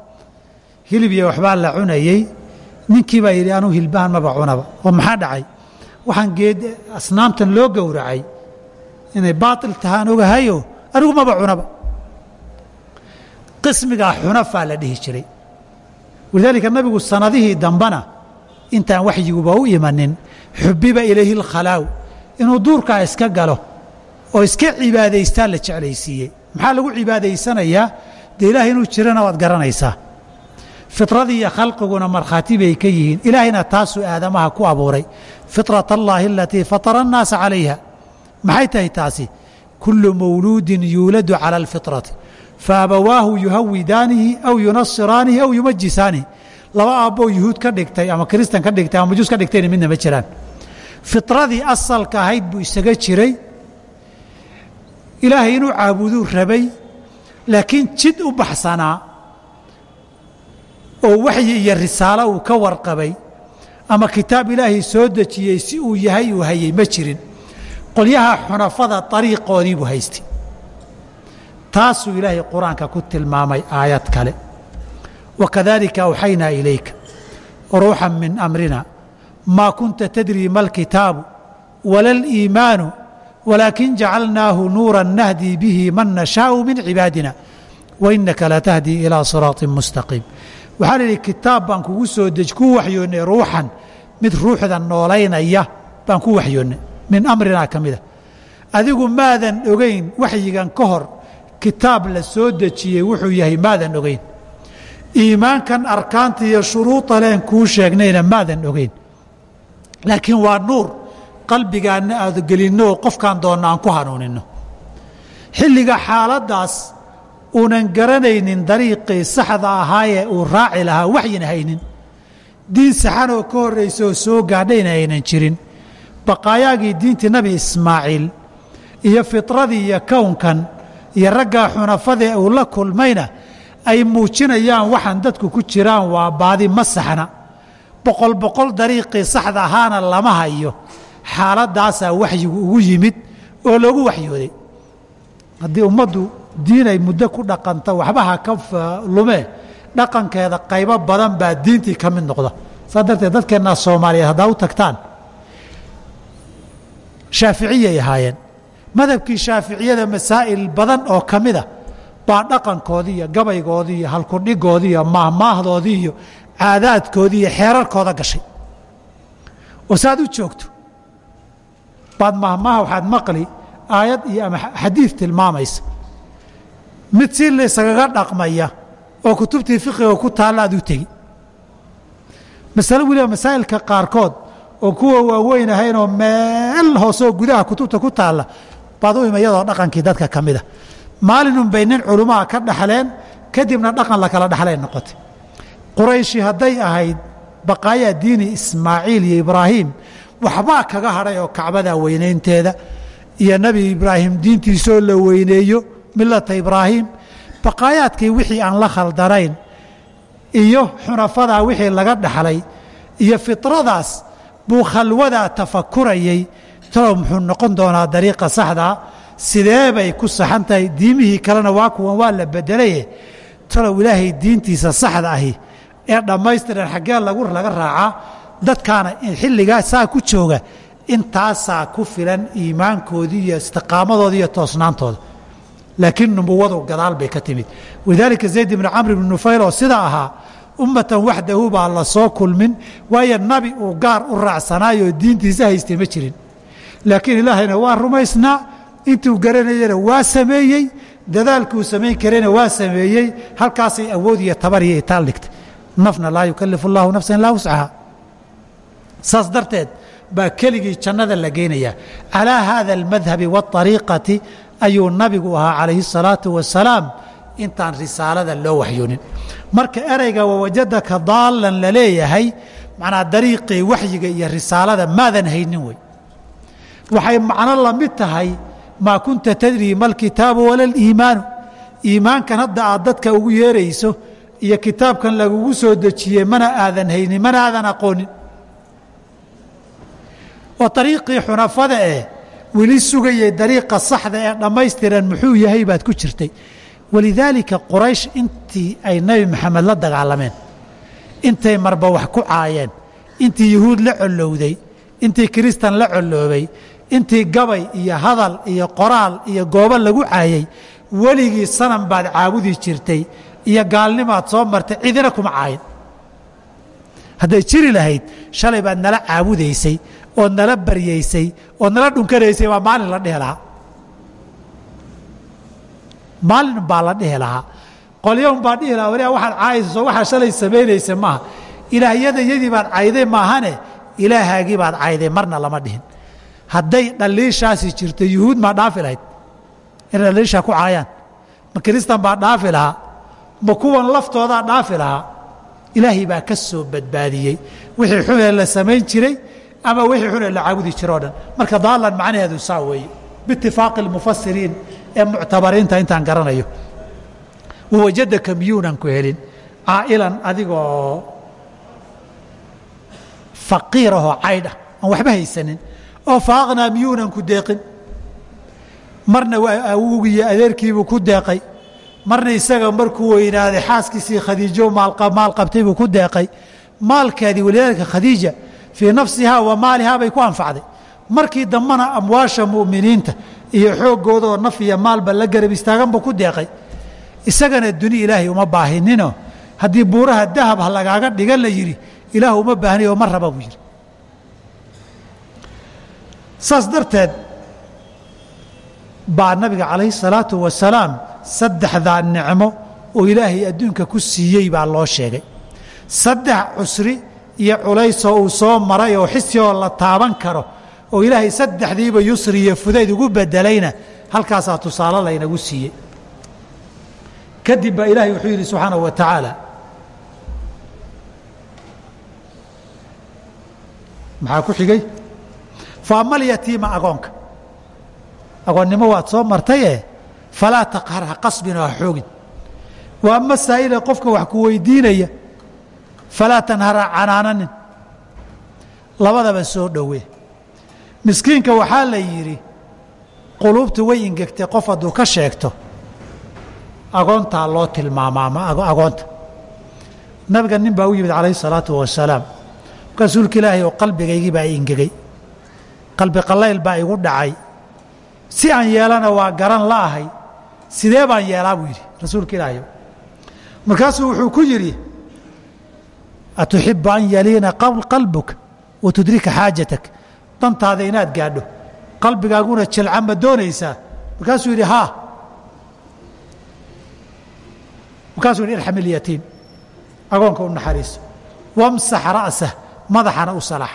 hilib iyo waxbaa la cunayey. Ninkii baa yidhi anuu hilbahan maba cunaba. Oo maxaa dhacay? Waxaan geed asnaamtan loo gowracay. Inay baatil tahaan ogahayo anigu maba cunaba. Qismigaa xunafaa la dhihi jiray. Walidaalika nabigu sanadihii dambena intaan waxyiguba u imanin xubiba ilayhi اlkhalaaw inuu duurkaa iska galo oo iska cibaadaystaa la jeclaysiiyey. Maxaa lagu cibaadaysanayaa dee ilaah inuu jirana waad garanaysaa firadiiyo khalqiguna markhaati bay ka yihiin. Ilaahayna taasuu aadamaha ku abuuray. Firat allaahi alatii fatara annaasa calayha maxay tahay taasi? Kulu mawluudin yuuladu cala alfirati faabawaahu yuhawidaanihi aw yunasiraanihi aw yumajisaanihi laba aabboo yuhuud ka dhigtay ama kristan ka dhigtay ama majuus ka dhigtayna midna ma jiraan. Firadii asalka ahayd buu isaga jiray. Ilaahay inuu caabuduu rabay laakiin jid u baxsanaa oo waxyi iyo risaalo uu ka warqabay ama kitaab ilaahay soo dejiyey si uu yahay uu hayey ma jirin. Qolyaha xunafada ariiqoodii buu haystay. Taasuu ilaahay qur'aanka ku tilmaamay aayad kale. Wakadalika awxaynaa ilayka ruuxan min amrina maa kunta tadrii ma alkitaabu wala اliimaanu walaakin jacalnaahu nuura nahdii bihi man nashaau min cibaadina wainaka latahdii ilaa siraaطi mustaqiim waxaa la yidhi kitaab baan kugu soo dej ku waxyoonnay ruuxan. Mid ruuxda noolaynaya baan ku waxyoonnay min amrinaa ka mida adigu maadan ogayn waxyigan ka hor kitaab la soo dejiyey wuxuu yahay maadan ogayn iimaankan arkaanta iyo shuruuda leen kuu sheegnayna maadan ogayn laakiin waa nuur. Qalbigaanna aad gelinno qofkaan doonna aan ku hanuuninno. Xilliga xaaladdaas uunan garanaynin dariiqii saxda ahaayee uu raaci lahaa waxyin haynin. Diin saxanoo ka horraysa oo soo gaadhayna aynan jirin. Baqaayaagii diintii nebi ismaaciil iyo fitradii iyo kownkan iyo raggaa xunafadee uu la kulmayna ay muujinayaan waxaan dadku ku jiraan waa baadi ma saxna. Boqol boqol dariiqii saxda ahaana lama hayo. Xaaladdaasaa waxyigu ugu yimid oo loogu waxyooday. Haddii ummaddu diin ay muddo ku dhaqanta waxbaha ka lumee dhaqankeeda qaybo badan baa diintii ka mid noqda. Saa darteed dadkeennaa soomaaliyeed haddaa u tagtaan shaaficiyay ahaayeen. Madhabkii shaaficiyada masaa'il badan oo ka mida baa dhaqankoodii iyo gabaygoodii iyo halkudhigoodii iyo maahmaahdoodii iyo caadaadkoodii iyo xeerarkooda gashay. Oo saaad u joogto. Baad maahmaaha waxaad maqli aayad iyo ama xadiid tilmaamaysa mid si laysagaga dhaqmaya oo kutubtii fiqiga ku taalla aad u tegi. Masale weliba masaa'ilka qaarkood oo kuwa waaweyn ahaynoo meel hooseoo gudaha kutubta ku taalla baad u ima iyadoo dhaqankii dadka ka mida maalinun bay nin culummaha ka dhaxleen kadibna dhaqan la kala dhaxlay noqotay. Qurayshi hadday ahayd baqaayaa diini ismaaciil iyo ibraahiim waxbaa kaga hadhay oo kacbada weynaynteeda iyo nebi ibraahim diintiisoo la weyneeyo milata ibraahim baqaayaadkii wixii aan la khaldanayn iyo xunafadaa wixii laga dhaxlay iyo fitradaas buu khalwadaa tafakurayey talow muxuu noqon doonaa dariiqa saxdaa sidee bay ku saxan tahay diimihii kalena waa kuwan waa la bedelaye talow ilaahay diintiisa saxda ahi ee dhammaystiran xaggee lagu laga raacaa dadkaana xilligaa saa ku jooga intaasaa ku filan iimaankoodii iyo istiqaamadoodii iyo toosnaantooda laakiin nubuwadu gadaal bay ka timid walidaalika zayd ibni camr ibni nufayl oo sidaa ahaa ummatan waxdahu baa la soo kulmin waayo nabi uu gaar u raacsanaayoo diintiisa haystay ma jirin laakiin ilaahayna waa rumaysnaa intuu garanayana waa sameeyey dadaalkuu samayn karayna waa sameeyey halkaasay awood iyo tabar iyo itaal dhigtay nafna laa yukalifu اllahu nafsan ilaa wuscaha saas darteed baa keligii jannada la geynayaa calىa haada اlmadhabi wاطariiqati ayuu nabigu ahaa calayhi salaatu wasalaam intaan risaalada loo waxyoonin. Marka ereyga wawajadaka daallan la leeyahay macnaa dariiqii waxyiga iyo risaalada maadan haynin wey waxay macno la tahay maa kunta tadrii ma alkitaabu wala aliimaanu. Iimaankan hadda aad dadka ugu yeerayso iyo kitaabkan lagugu soo dejiyey mana aadan haynin mana aadan aqoonin. Oo ariiqii xunafada eh weli sugayay dariiqa saxda ee dhammaystiran muxuu yahay baad ku jirtay. Walidaalika qoraysh intii ay nebi maxamed la dagaalameen intay marba wax ku caayeen intii yuhuud la collowday intii kiristan la colloobay intii gabay iyo hadal iyo qoraal iyo goobo lagu caayey weligii sanam baad caabudi jirtay iyo gaalnimaad soo martay cidina kuma caayin. Hadday jiri lahayd shalay baad nala caabudaysay ood nala baryaysay ood nala dhunkanaysay baa maalin la dhihi lahaa. Maalin baa la dhihi lahaa. Qolyaun baa dhihi lahaa waliaa waxaad caayayso waxaa shalay samaynaysa maaha. Ilaahyadayadii baad cayday maahane ilaahaagii baad cayday marna lama dhihin. Hadday dhaliishaasi jirto yuhuud maa dhaafi lahayd. Inay dhaliishaa ku caayaan. Ma kiristan baa dhaafi lahaa. Ma kuwan laftoodaa dhaafi lahaa. Ilaahay baa ka soo badbaadiyey. Wixii xunee la samayn jiray ama wixii xunee la caabudi jiro dhan. Marka daalan macnaheedu saa weeye. Biitifaaqi اlmufasiriin ee muctabariinta intaan garanayo. Wawajadaka miyuunan ku helin. Caa'ilan adigoo faqiir ahoo caydh ah. Aan waxba haysanin. Oo faaqnaa miyuunan ku deeqin. Marna awowgiiyo adeerkiibuu ku deeqay. Marna isaga markuu weynaaday xaaskiisii khadiijo maal qabtay buu ku deeqay. Maalkeedii walidaalika khadiija fii nafsihaa wa maalihaa bay ku anfacday. Markii dambena amwaasha mu'miniinta iyo xooggoodoo naf iyo maalba la garab istaaganba ku deeqay. Isagana duni ilaahay uma baahinino. Haddii buuraha dahab ha lagaaga dhigan la yidhi ilaah uma baahnayo ma raba buu yidhi. Saas darteed baa nabiga calayhi salaatu wasalaam saddexdaa nicmo oo ilaahay adduunka ku siiyey baa loo sheegay. Saddex cusri iyo culaysoo uu soo maray oo xisioo la taaban karo oo ilaahay saddexdiiba yusri iyo fudayd ugu bedelayna halkaasaa tusaale laynagu siiyey. Kadib baa ilaahay wuxuu yidhi subxaanahu wa tacaala. Maxaa ku xigay? Fa ama alyatiima agoonka. Agoonnimo waad soo martaye? Falaa taqhar ha qasbin oo ha xoogin. Wa ama saa'ila qofka wax ku weydiinaya falaa tanhar ha canaananin labadaba soo dhowee miskiinka waxaa la yidhi quluubtu way ingegtay qof hadduu ka sheegto agoontaa loo tilmaamaa ma agoonta nabiga nin baa u yimid calayhi salaatu wasalaam rasuulka ilaahay oo qalbigaygii baa ingegey qalbi qallayl baa igu dhacay si aan yeelana waa garan la'ahay sidee baan yeelaa buu yidhi rasuulka ilaahay markaasuu wuxuu ku yidhi atuxibu an yaliina qalbuka wa tudrika xaajatak. Dantaada inaad gaadho. Qalbigaaguna jilca ma doonaysaa. Markaasuu yidhi haa. Markaasuu yidhi irxam ilyatiim. Agoonka u naxariiso. Wamsax ra'sah madaxana u salax.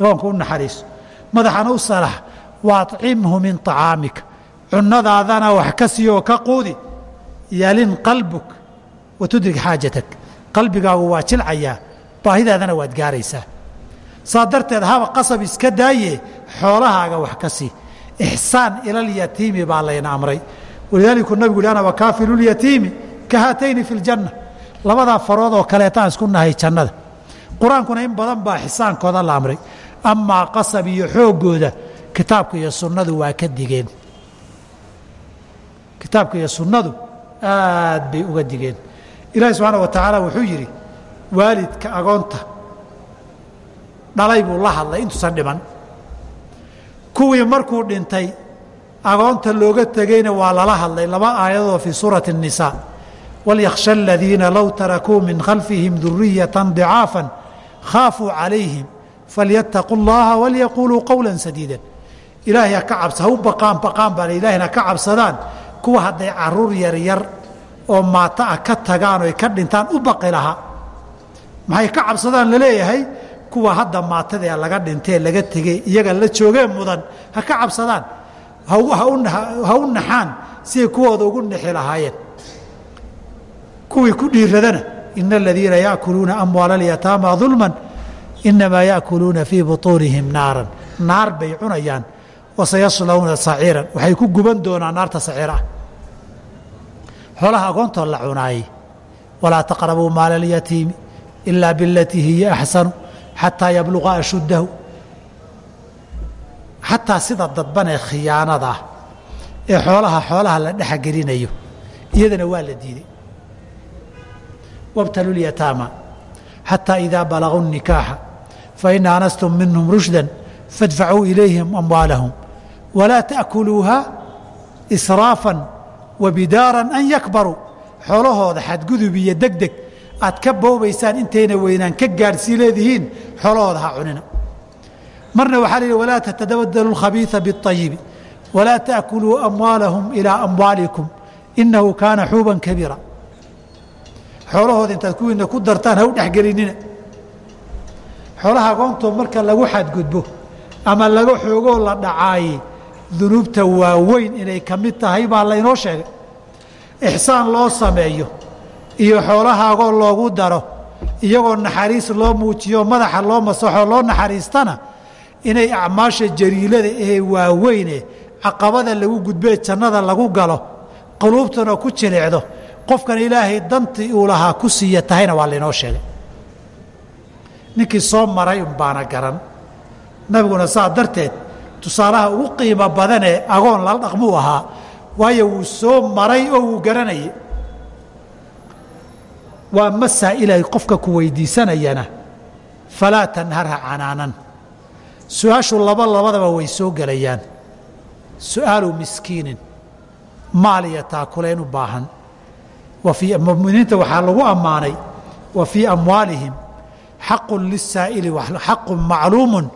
Agoonka u naxariiso. Madaxana u salax waacimhu min طacaamika cunadaadana wax ka siiyoo ka quudi. Yalin qalbuk wa xaajatak qalbigaagu waa jilcayaa baahidaadana waad gaaraysaa. Saa darteed haba qasab iska daaye xoolahaaga wax ka sii. Ixsaan ilalyatiimi baa layna amray. Walidaalikuu nabigu yhi ana wakaafilu lyatiimi ka haatayni fi ljanna labadaa farood oo kaleetaan isku nahay jannada. Qur'aankuna in badan baa xisaankooda la amray. Amaa qasab iyo xooggooda kitaabka iyo sunnadu waa ka digeen. Kitaabka iyo sunnadu aad bay uga digeen ilaahi subxaana wa tacaala wuxuu yidhi waalidka agoonta dhalay buu la hadlay intuusan dhiman kuwii markuu dhintay agoonta looga tegeyna waa lala hadlay laba aayadoo fii suurati الnisaa walyakhsha aladiina low tarakuu min khalfihim duriyata ضicaafا khaafuu calayhim falyataquu اllaha walyaquuluu qowla sadiida ilaahay ha ka cabsa ha u baqaan baqaan baa ilaahayna ha ka cabsadaan kuwa hadday caruur yaryar oo maata ah ka tagaan oy ka dhintaan u baqi lahaa. Maxay ka cabsadaan la leeyahay? Kuwa hadda maatadae laga dhintee laga tegey iyaga la joogee mudan ha ka cabsadaan. Ha u naxaan siday kuwooda ugu nexi lahaayeen. Kuwii ku dhiiradana ina aladiina yaakuluuna amwaala alyataama dulman inamaa yaakuluuna fii butuunihim naaran. Naar bay cunayaan wasayaslawna saciiran. Waxay ku guban doonaan naarta saciir xoolaha agoontood la cunaayey walaa taqrabuu maala alyatiimi ilaa bilatii hiya axsanu xataa yabluqa ashuddahu. Xataa sida dadban ee khiyaanada ah ee xoolaha xoolaha la dhexgelinayo iyadana waa la diiday. Wabtalu lyataama xataa idaa balaguu nikaaxa fain aanastum minhum rushdan fadfacuu ilayhim amwaalahum. Walaa ta'kuluuha israafan wabidaaran an yakbaruu xoolahooda xadgudub iyo deg deg aad ka boobaysaan intayna weynaan ka gaadhsii leedihiin xoolahooda ha cunina marna waxaa la yidhi walaa tatabadalu اlkhabiiثa bالطayibi walaa taأkuluu amwaalahum ilىa amwaalikum inahu kaana xuuban kabiira xoolahooda intaad kuwiina ku dartaan ha u dhexgelinina xoolaha agoontoo marka lagu xadgudbo ama laga xoogoo la dhacaaye dunuubta waaweyn inay ka mid tahay baa laynoo sheegay. Ixsaan loo sameeyo iyo xoolahaagoo loogu daro iyagoo naxariis loo muujiyo madaxa loo masaxo loo naxariistana inay acmaasha jariilada ahee waaweyne caqabada lagu gudbee jannada lagu galo quluubtana ku jilicdo qofkan ilaahay dantii uu lahaa ku siiya tahayna waa laynoo sheegay. Ninkii soo maray un baana garan. Nabiguna saa darteed tusaalaha ugu qiimo badanee agoon lala dhaqmuu ahaa waayo wuu soo maray oo wuu garanayay. Waa masaa'ilay qofka ku weydiisanayana falaa tanharha canaanan. Su'aashu laba labadaba way soo gelayaan. Su'aalu miskiinin maal iyo taakuleen u baahan. Muminiinta waxaa lagu ammaanay wa fii amwaalihim xaqun lisaa'ili xaqun macluumun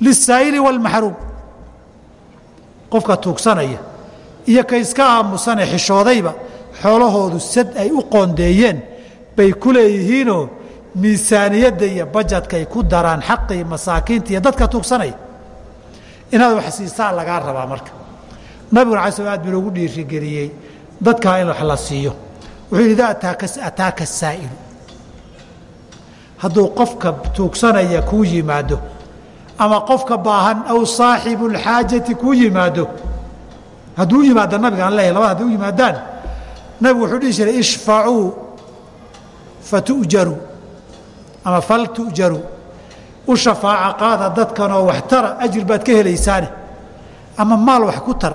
lisaa'ili wاlmaxruum qofka tuugsanaya iyo ka iska aamusane xishoodayba xoolahoodu sad ay u qoondeeyeen bay ku leeyihiinoo miisaaniyadda iyo bajadka ay ku daraan xaqii masaakiinta iyo dadka tuugsanaya. Inaad wax siisaa lagaa rabaa marka. Nabiguna ala sl aad buu noogu dhiirigeliyey dadkaa in wax la siiyo. Wuxuu yidhi idaa ataaka saa'ilu. Hadduu qofka tuugsanaya kuu yimaado ama qofka baahan aw saaxibu اlxaajati kuu yimaado hadduu u yimaado nabiga aan leeyahy labada hadday u yimaadaan nabigu wuxuu dhihi jiray ishfacuu fatu'jaruu ama faltu'jaruu u shafaaca qaada dadkanoo wax tara ajir baad ka helaysaane ama maal wax ku tar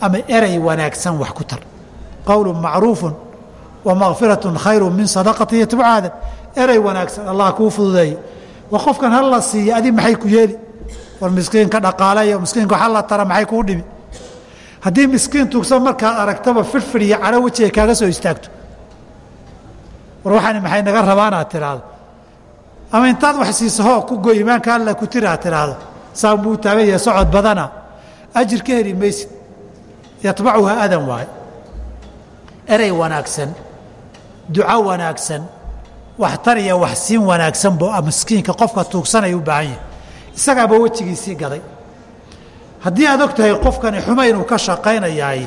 ama erey wanaagsan wax ku tar. Qowlu macruufu wa makfiraة khayru min sadaqati yatbucaada erey wanaagsan allah kuu fududeeyo wa qofkan ha la siiya adi maxay ku yeeli? War miskiinka dhaqaaleeyo miskiinka waxa la tara maxay kuu dhimi haddii miskiin tugsan markaad aragtaba firfir iyo caro wejiga kaaga soo istaagto. War waxaani maxay naga rabaan aad tiraahdo? Ama intaad wax siiso hoo ku go imaanka alla ku tiri aad tiraahdo? Saan buu taagan yahay socod badana. Ajir ka heli maysid. Yatbacuha adan waaye. Erey wanaagsan. Duco wanaagsan waxtar iyo wax siin wanaagsan bo miskiinka qofka tuugsanaya u baahan yahay. Isagaaba wejigiisii gaday haddii aad og qofkani xumo inuu ka shaqaynayaay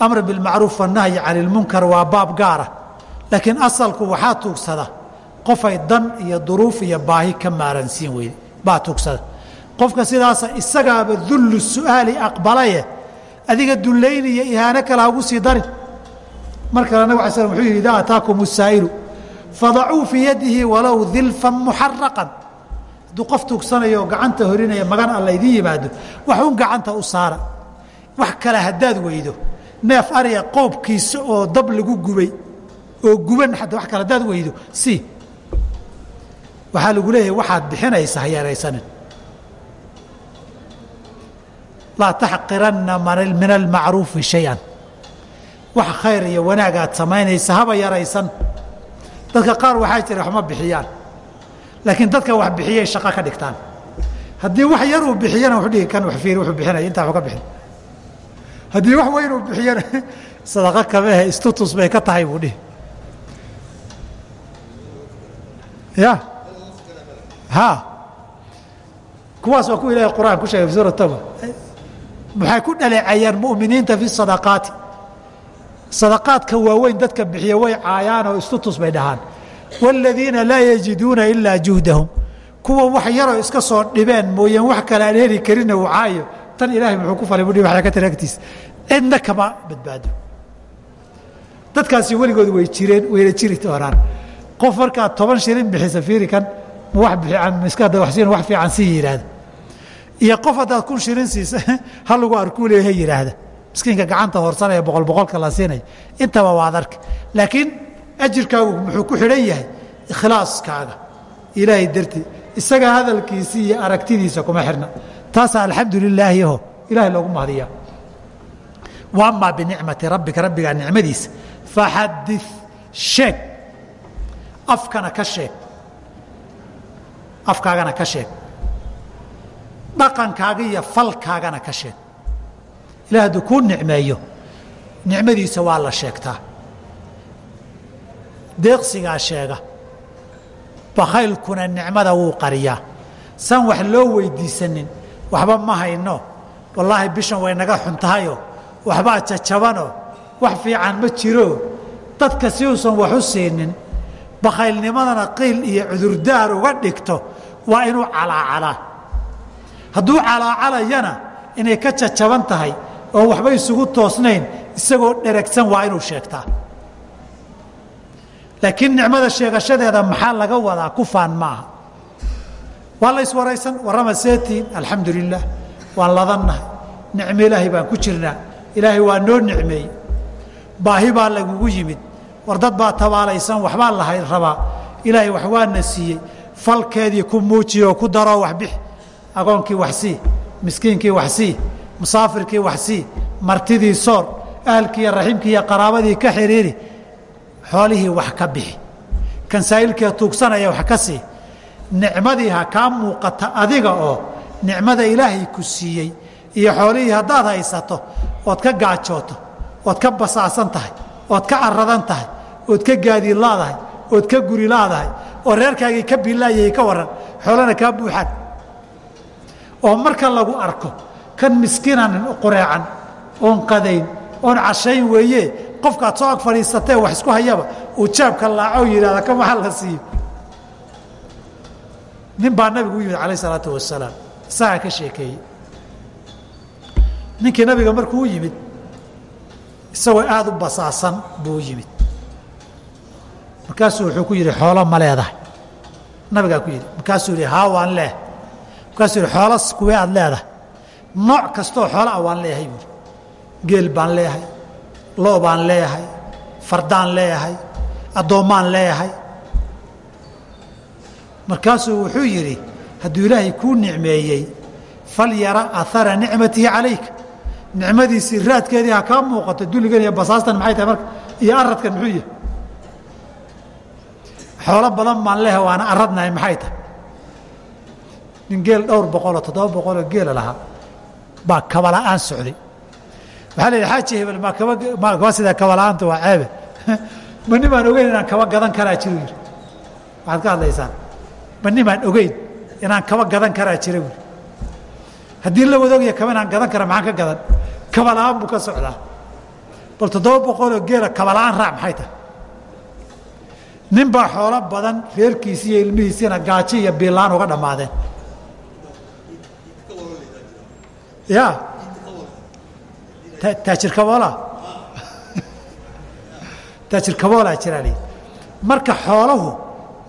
amr bilmacruuf wanahyi cani ilmunkar waa baab gaara laakiin asalku waxaa tuugsada qofay dan iyo duruuf iyo baahi ka maaransiin weyde baa tuugsada. Qofka sidaasa isagaaba dullu su'aali aqbalaye adiga dullayn ihaano kale hagu sii darin. Mar kale nabg ala slam wuxuu yidhi idaa ataakum الsaa'ilu fadacuu fii yadihi walow dilfan muxaraqan. Hadduu qof tuugsanayo oo gacanta horinaya magan alla idiin yimaado wax un gacanta u saara. Wax kale haddaad weydo neef ariga qoobkiisa oo dab lagu gubay oo guban xataa wax kale haddaad weydo si. Waxaa lagu leeyahay waxaad bixinaysa ha yaraysanin laa taxqiranna min almacruufi shay-an. Wax khayr iyo wanaag aad samaynaysa haba yaraysan dadka qaar waxaa jira waxma bixiyaan. Laakiin dadka wax bixiyay shaqo ka dhigtaan. Haddii wax yar uu bixiyana wuxuu dhihi kan wax fiiri wuxuu bixinaya intaa wuxuu ka bixin. Haddii wax weyn uu bixiyana <laughs> sadaqo kamehe istutus bay ka tahay buu dhihi. Ya? Ha? Kuwaas waa kuwa ilahay qur'aan ku sheegay fi suura tawba. Waxay ku dhaleecayaan mu'miniinta fi sadaqaati sadaqaadka waaweyn dadka bixiya way caayaan oo istutus bay dhahaan. Wاladiina laa yajiduuna ilaa juhdahum. Kuwa wax yaroo iska soo dhibeen mooyeen wax kale heli karina uu tan ilaahay muxuu ku falay budhi waxya ka tiri agtiisa cidna kama badbaado. Dadkaasi weligood way jireen wayna jiri doonaan. Qof markaad toban shilin bixisa fiiri kan ma wax biiska hadda wax fiican sii yidhaahda iyo qof haddaad kun shilin siisa <laughs> ha lagu arkuu leeyahay yidhaahda miskiinka gacanta horsanaya boqol boqolka la siinaya intaba waad arka laakiin ajirkaagu muxuu ku xidhan yahay ikhlaaskaaga. Ilaahay dartii isaga hadalkiisii iyo aragtidiisa kuma xirna. Taasaa alxamdu lilaahiho ilahay loogu mahadiyaa wa amaa binicmati rabbika rabbigaa nicmadiisa. Faxadid sheeg. Afkana ka sheeg. Afkaagana ka sheeg. Dhaqankaaga iyo falkaagana ka sheeg ilah hadduu kuu nicmeeyo nicmadiisa waa la sheegtaa deeqsigaa sheega bakhaylkuna nicmada wuu qariyaa. San wax loo weydiisanin waxba ma hayno. Wallaahi bishan way naga xun tahayoo waxbaa jajabanoo wax fiican ma jiro. Dadka si uusan wax u siinin bakhaylnimadana qiil iyo cudurdaar uga dhigto waa inuu calaacalaa. Hadduu calaacalayana inay ka jajaban tahay oo waxba isugu toosnayn isagoo dheragsan waa inuu sheegtaa. Laakiin nicmada sheegashadeeda maxaa laga wadaa? Kufaan maaha. Waa la iswaraysan warrama seetiin alxamdu lilah waan ladannahay. Nicmo ilaahay baan ku jirnaa. Ilaahay waa noo nicmeeyey. Baahi baa lagugu yimid. War dad baa tabaalaysan waxbaa la rabaa. Ilaahay wax waana siiyey falkeedii ku muujiyo ku daroo waxbix agoonkii waxsii miskiinkii waxsii musaafirkii waxsii martidii soor ahalkii iyo raxiimkii iyo qaraabadii ka xiriiri xoolihii wax ka bixi. Kan saa'ilkee tuugsanaya wax ka sii nicmadii ha kaa muuqata adiga oo nicmada ilaahay ku siiyey iyo xoolihii haddaad haysato ood ka gaajooto ood ka basaasan tahay ood ka caradan tahay ood ka gaadiid laadahay ood ka guri laadahay oo reerkaagii ka bilaayay ka waran xoolana kaa buuxaan oo marka lagu arko kan miskiinan qureecan oon qadayn oon cashayn weeye qofkaad soo ag fadhiisatee wax isku hayaba uu jaabka laaco yidhahda ka maxal la siiyo? Nin baa nabigu u yimid calayh isalaatu wasalaam isagaa ka sheekeeyey. Ninkii nabiga markuu u yimid isagoo aada u basaasan buu u yimid. Markaasuu wuxuu ku yidhi xoolo ma leedahay. Nabigaa ku yidhi markaasuu yidhi haa waan leeh markaasuu yidhi xoolo kuwee aad leedahay nooc kastooo xoola ah waan leeyahay buuhi geel baan leeyahay loo baan leeyahay fardaan leeyahay addoommaan leeyahay markaasuu wuxuu yidhi hadduu ilaahay kuu nicmeeyey falyara ahara nicmatihi calayka. Nicmadiisii raadkeedii ha kaa muuqato dulligan iyo basaastan maxay tahay marka iyo aradkan muxuu yahay xoolo badan baan leeha waana aradnahay maxay tahay? Nin geel dhowr boqoloo toddoba boqoloo geela lahaa baa kabala'aan socday. Waxaa la yidhi xaaji hebel ma kaba ma kaba sidaa kabala'aanta waa ceebe <laughs> ma nimaan ogeyn inaan kaba gadan karaa jiru yidhi. Waxaad ka hadlaysaan. Ma nimaan ogeyn inaan kaba gadan karaa jira buuri haddii la wadogaya kaba inaan gadan kara maxaan ka gadan? Kabala'aan buu ka socdaa. Bal toddoba boqoloo geela kabala'aan raac maxay tahay? Nin baa xoolo badan reerkiisi iyo ilmihiisiina gaajo iyo biilaan uga dhammaadeen ya taajir kaboola <laughs> taajir kaboolaa jiraa marka xoolahu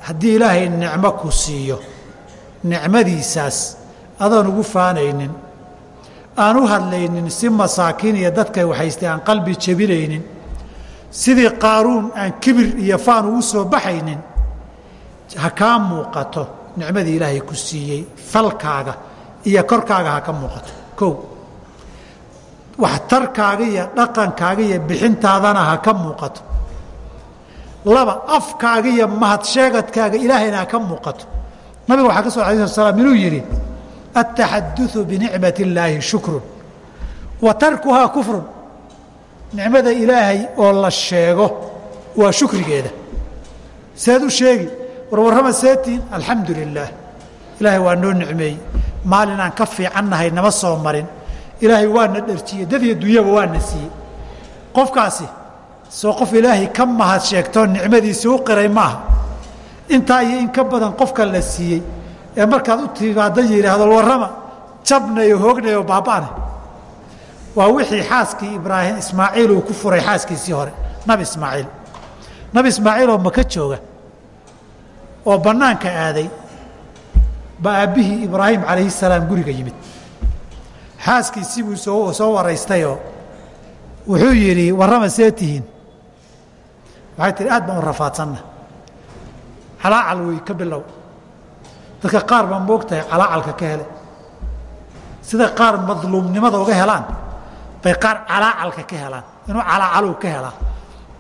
haddii ilaahay nicmo ku siiyo nicmadiisaas adoon ugu faanaynin aan u hadlaynin si masaakiin iyo dadka waxaystay aan qalbi jebinaynin sidii qaaruun aan kibir iyo faan ugu soo baxaynin ha kaa muuqato nicmadii ilaahay ku siiyey falkaaga iyo korkaaga ha ka muuqato o waxtarkaaga iyo dhaqankaaga iyo bixintaadana ha ka muuqato. Laba afkaaga iyo mahad ilaahayna ha ka muuqato. Nabiga waxaa ka soo alay slam inuu yidhi aلtaxaduu binicmat اllaahi shukru wa tarkuhaa nicmada ilaahay oo la sheego waa shukrigeeda. Seed u sheegi warwarrama seetiin alxamdu lilaah ilaahay waa noo nicmeeyey maalin aan ka fiicannahay nama soo marin. Ilaahay waana dharjiyey dad iyo dunyaba waana siiyey. Qofkaasi soo qof ilaahay ka mahad sheegtoo nicmadiisii u qiray maaha. Intaa iyo in ka badan qofka la siiyey ee markaad u timaada yidhaahdo warrama jabnayo hoognayo baaba'na waa wixii xaaskii ibraahim ismaaciil uu ku furay xaaskiisii hore nabi ismaaciil. Nabi ismaaciil oo maka jooga oo bannaanka aaday ba aabbihii ibraahim calayhi salaam guriga yimid. Xaaskiisii buu soo soo waraystayoo wuxuu yidhi warrama see tihiin? Waxay tihi aad baan u rafaadsanna. Calaacal wey ka bilow. Dadka qaar baa moogtahay calaacalka ka hele sida qaar madluumnimada uga helaan bay qaar calaacalka ka helaan. Inuu calaacaluu ka helaa.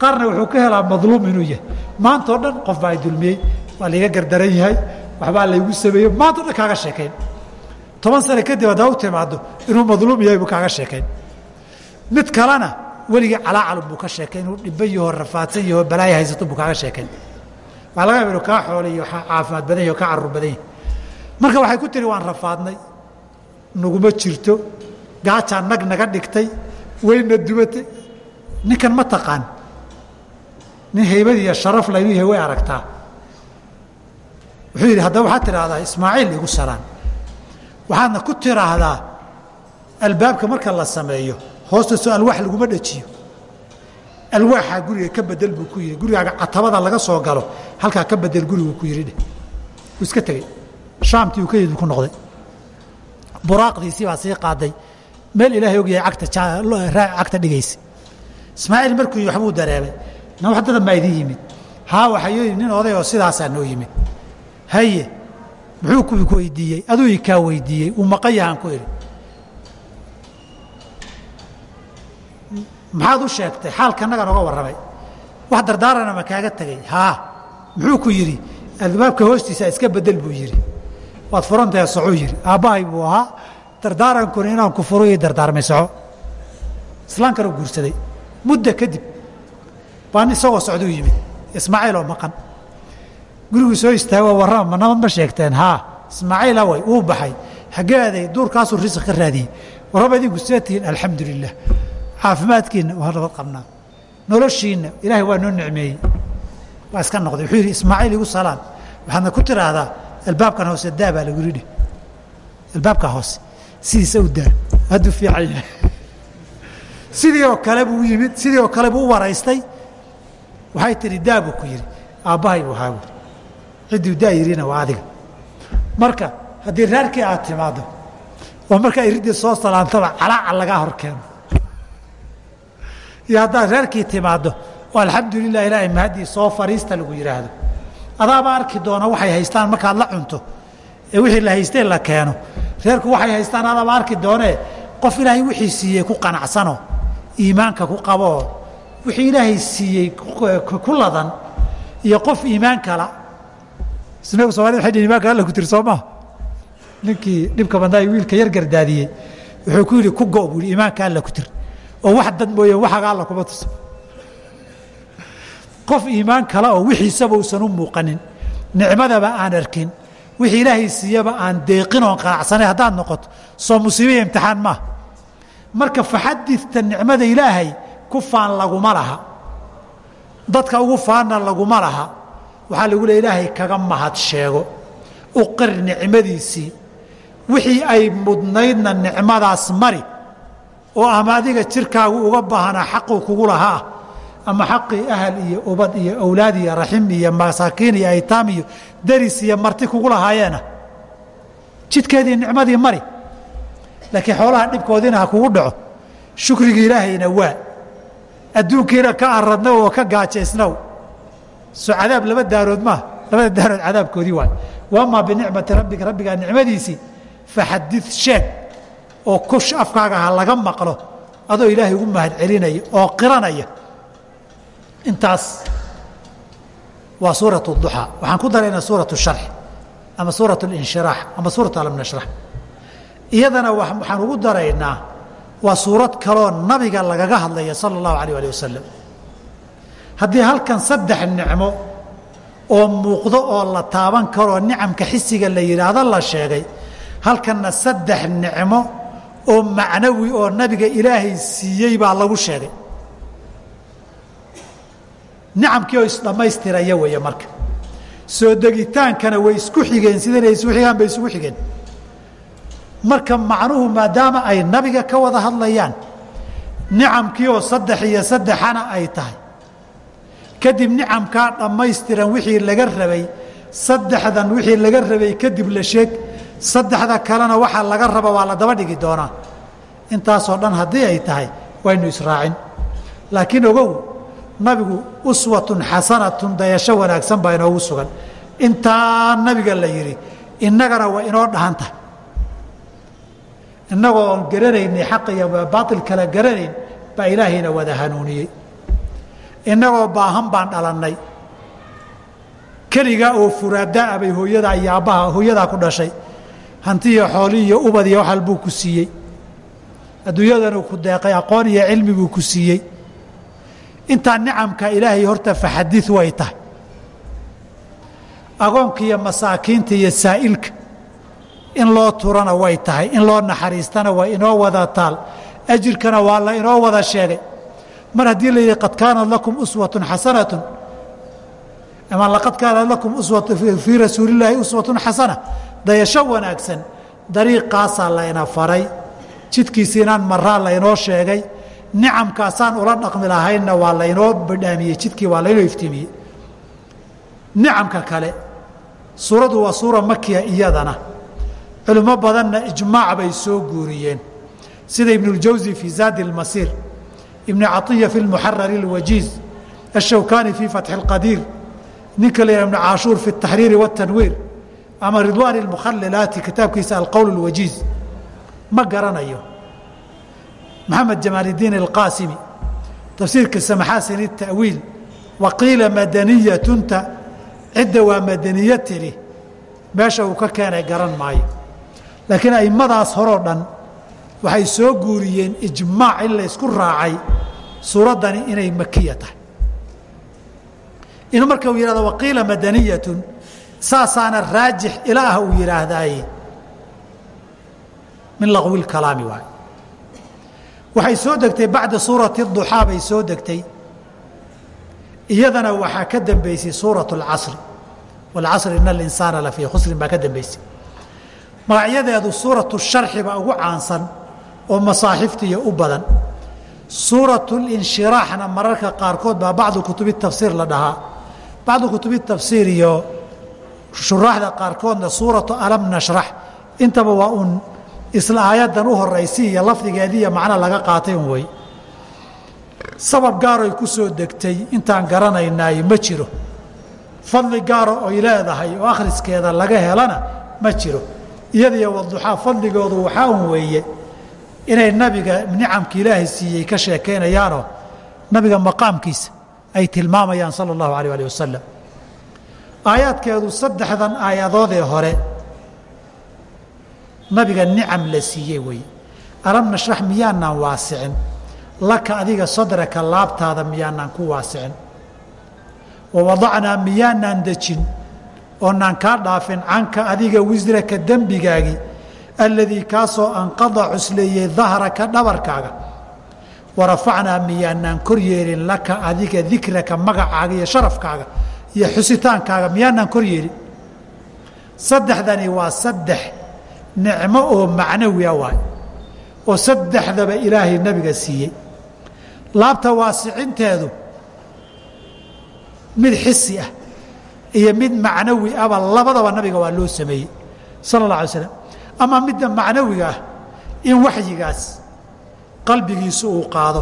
Qaarna wuxuu ka helaa madluum inuu yahay. Maanta o dhan qof baa dulmiyey waa layga gardaran yahay waxbaa laygu sameeyey. Maanta o dhan kaaga sheekayn. Toban sane kadib haddaa u timaado inuu madluum yahay buu kaaga sheekayn. Mid kalena weligii calaacal buu ka sheekay inuu dhiban yahoo rafaadsan yahoo balaayo haysato buu kaaga sheekayn. Waxaa laga yaba inuu kaa xoolay iyo caafimaad badan yahy o kaa carruur badan yahy marka waxay ku tihi waan rafaadnay. Naguma jirto. Gaajaa nag naga dhigtay. Wayna dubatay ninkan ma taqaan. Nin haybad iyo sharaf laynu yahay way aragtaa wuxuu yidhi haddaba waxaad tidhaahdaa ismaaciil igu salaan waxaadna ku tiraahdaa albaabka marka la sameeyo hoosta soo alwaax laguma dhajiyo alwaaxaa guriga ka bedel buu ku yidhi. Gurigaaga catabada laga soo galo halkaa ka bedel gurigu ku yidhi. Dheh wuu iska tegey. Shaamtii uu yidhi ku noqday. Buraaqdiisii baa sii qaaday. Meel ilaahay ogyahay agta cagta dhigaysa. Ismaaciil markuu yii waxbuu dareemay. Na wax dadan baa idiin yimid. Haa waxaa yoo yimid nin oday oo sidaasaa noo yimid haye muxuu ku weydiiyey? Aduu i kaa weydiiyey. Uu maqan yahaan ku idhi maxaad u sheegtay? Xaalka annaga nooga warramay. Wax dardaarana ma kaaga tegay. Haa muxuu ku yidhi albaabka hoostiisa iska bedel buu yidhi. Waad furantahay socuu yidhi. Aabbahay buu ahaa. Dardaarankuna inaan ku furo ii dardaarmay soco. Islaamkana guursaday. Mudda kadib baan isagoo socduu yimid. Ismaaciil oo maqan guriguu soo istaago warrama ma nabad ma sheegteen? Haa ismaaciil away uu baxay. Xaggeeday duurkaasuu risq ka raadiyey. Warraba idinku see tihiin alxamdu lilah caafimaadkiinna waa nabad qabnaa. Noloshiinna ilaahay waa noo nicmeeyey. Waa iska noqday. Wuxuu yidhi ismaaciil igu salaan waxaadna ku tiraahdaa albaabkan hoose daa baa lagu yidhi. Albaabka hoose sidiisa u daa. Hadduu fiican yahay. Sidii oo kale buu yimid sidii oo kale buu u waraystay. Waxay tihi daa buu ku yidhi. Aabbahay buu ahaa buuri cidduu daa yidhina waa adiga. Marka haddii reerkii aad timaaddo oo markaa iridii soo salaantaba calaaca lagaa hor keeno. Iyo haddaad reerkii timaaddo oo alxamdulilah ilaahay mahaddii soo fariista lagu yidhaahdo adaaba arki doona waxay haystaan markaad la cunto ee wixii la haystee la keeno. Reerku waxay haystaan adaaba arki doonee qof ilaahay wixii siiyey ku qanacsanoo iimaanka ku qaboo wixii ilaahay siiyey ku ladan iyo qof iimaan kala isnagu somalida dhihin imaanka alla ku tiri soo maha ninkii dhibka badnaa wiilka yar gardaadiyey wuxuu ku yidhi ku go' buu iimaanka alla ku tir oo wax dad mooye waxaga alla kuma tuso. Qof iimaan kale oo wixiisaba uusan u muuqanin nicmadaba aan arkin wixii ilaahay siiyaba aan deeqin oon qanacsanay haddaad noqoto soo musiibaya imtixaan maaha marka faxadidta nicmada ilaahay ku faan laguma laha. Dadka ugu faanna laguma laha waxaa lagu leey ilaahay kaga mahad sheego. U qir nicmadiisii wixii ay mudnaydna nicmadaas mari. Oo ama adiga jirkaagu uga baahanaa xaquu kugu lahaa. Ama xaqii ahal iyo ubad iyo awlaad iyo raxim iyo masaakiin iyo aytaam iyo deris iyo marti kugu lahaayeena jidkeedii nicmadii mari. Laakiin xoolaha dhibkoodiina ha kugu dhaco. Shukrigii ilaahayna waa. Adduunkiina ka aradna oo ka gaajaysnaw so cadaab laba daarood maa labada daarood cadaabkoodii waay. Wamaa binicmati rabbika rabbigaa nicmadiisii faxadid sheeg oo kush afkaaga ha laga maqlo adoo ilaahay ugu mahad celinaya oo qiranaya. Intaas waa suura duxaa waxaan ku daraynaa suura sharx ama suura inshiraax ama suurat alam nashrax iyadana waxaan ugu daraynaa waa suurad kaloo nabiga lagaga hadlaya sala اllahu alah alih wasalam haddii halkan saddex nicmo oo muuqdo oo la taaban karoo nicamka xisiga la yidhaahdo la sheegay. Halkanna saddex nicmo oo macnawi oo nabiga ilaahay siiyey baa lagu sheegay. Nicamkii oo isdhammaystiraya weeye marka. Soo degitaankana way isku xigeen. Sidanay isu xigaan? Bay isugu xigeen. Marka macnuhu maadaama ay nabiga ka wada hadlayaan nicamkii oo saddex iyo saddexana ay tahay kadib nicamkaa dhammaystiran wixii laga rabay saddexdan wixii laga rabay kadib la sheeg saddexda kalena waxaa laga raba waa la daba dhigi doonaa intaasoo dhan haddii ay tahay waynu israacin laakiin ogow nabigu uswatun xasanatun dayasho wanaagsan baa inoogu sugan. Intaa nabiga la yidhi innagana waa inoo dhahan tahay. Innagoo oon garanaynay xaq iyo baail kala garanayn baa ilaahayna wada hanuuniyey innagoo baahan baan dhalannay. Keligaa oo furaada'a bay hooyadaa iyo aabbaha hooyadaa ku dhashay. Hanti iyo xooli iyo ubad iyo waxal buu ku siiyey. Adduunyadanuu ku deeqay aqoon iyo cilmi buu ku siiyey. Intaa nicamka ilaahay horta faxadid way tahay. Agoonka iyo masaakiinta iyo saa'ilka in loo turana way tahay in loo naxariistana way inoo wada taal. Ajirkana waa la inoo wada sheegay mar haddii la yidhi qad kaanat lakum uswatun xasanatun ama laqad kaanat lakum fii rasuulillaahi uswatun xasana dayasho wanaagsan dariiqaasaa layna faray jidkiisi inaan maraa laynoo sheegay nicamkaasaan ula dhaqmi lahaynna waa laynoo badhaamiyey jidkii waa laynoo iftiimiyey nicamka kale suuraddu waa suura makiya iyadana. Culimo badanna ijmaac bay soo guuriyeen. Sida ibnuاljawsi fii zaadi اlmasiir ibn caطiya fi اlmuxarari اlwajiiz الshawkani fii fatxi اlqadiir ninka la yidhah ibnu caashuur fi الtaxriiri wالtanwiir ama ridwaani اlmukhalilaati kitaabkiisa alqowl اlwajiiz ma garanayo maxamed jamaaliddiin alqaasimi tafsiirkiisa maxaasin الta'wiil waqiila madaniyatunta cidda waa madaniya tiri meesha uu ka keenay garan maayo laakiin a'immadaas horoo dhan waxay soo guuriyeen ijmaac in la ysku raacay suuraddani inay makiya tahay inuu marka uu yihahdo waqiila madaniyatun saasaana raajix ilaah uu yidhaahdaaye min laqwi lkalaami waay waxay soo degtay bacda suurati duxaa bay soo degtay iyadana waxaa ka dambeysay suuraة اlcasri wاlcasri in اlinsaana lafii khusrin baa ka dambeysay magacyadeedu suuraة sharxi baa ugu caansan oo masaaxiftiiyo u badan. Suuratulinshiraaxna mararka qaarkood baa bacdu kutubi tafsiir la dhahaa. Bacdu kutubi tafsiir iyo shuraaxda qaarkoodna suuratu alam nashrax intaba waa uun isla aayaddan u horaysi iyo lafdigeediiyo macno laga qaatay un wey sabab gaaroy ku soo degtay intaan garanaynaay ma jiro. Fadli gaaro oy leedahay oo akhriskeeda laga helana ma jiro. Iyadiyo waduxaa fadligoodu waxaa un weeye inay nabiga nicamka ilaahay siiyey ka sheekaynayaanoo nabiga maqaamkiisa ay tilmaamayaan sala allahu alayh alih wasalam aayaadkeedu saddexdan aayadoodee hore nabiga nicam la siiyey weeye alam nashrax miyaanaan waasicin? Laka adiga sadraka laabtaada miyaanaan ku waasicin? Wa wadacnaa miyaanaan dejin? Oonaan kaa dhaafin canka adiga wisraka dembigaagii alladii kaasoo anqada cusleeyey dahraka dhabarkaaga. Warafacnaa miyaanaan kor yeelin laka adiga dikraka magacaaga iyo sharafkaaga iyo xusitaankaaga miyaanaan kor yeelin. Saddexdani waa saddex nicmo oo macnawiya waay oo saddexdaba ilaahay nabiga siiyey. Laabta waasicinteedu mid xisi ah iyo mid macnawi aba labadaba nabiga waa loo sameeyey sala اlه alay slam ama midda macnawiga ah in waxyigaas qalbigiisu uu qaado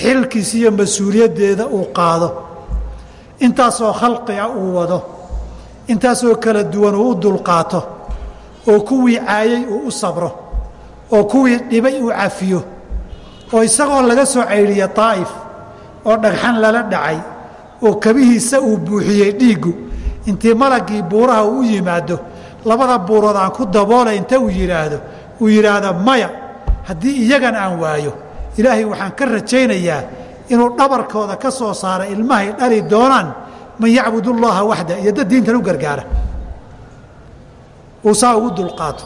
xilkiisa iyo mas'uuliyaddeeda uu qaado intaasoo khalqiga uu wado intaasoo kala duwan uu u dulqaato oo kuwii caayay uu u sabro oo kuwii dhibay uu cafiyo oo isagoo laga soo cayriya daa'if oo dhagxan lala dhacay oo kabihiisa uu buuxiyey dhiiggu intii malaggii buuraha uu u yimaado labada buurood aan ku daboolay inta uu yidhaahdo uu yidhaahdo maya. Haddii iyagan aan waayo ilaahay waxaan ka rajaynayaa inuu dhabarkooda ka soo saara ilmahay dhali doonaan man yacbud ullaha waxda iyo dad diintan u gargaara. Uu saa ugu dulqaato.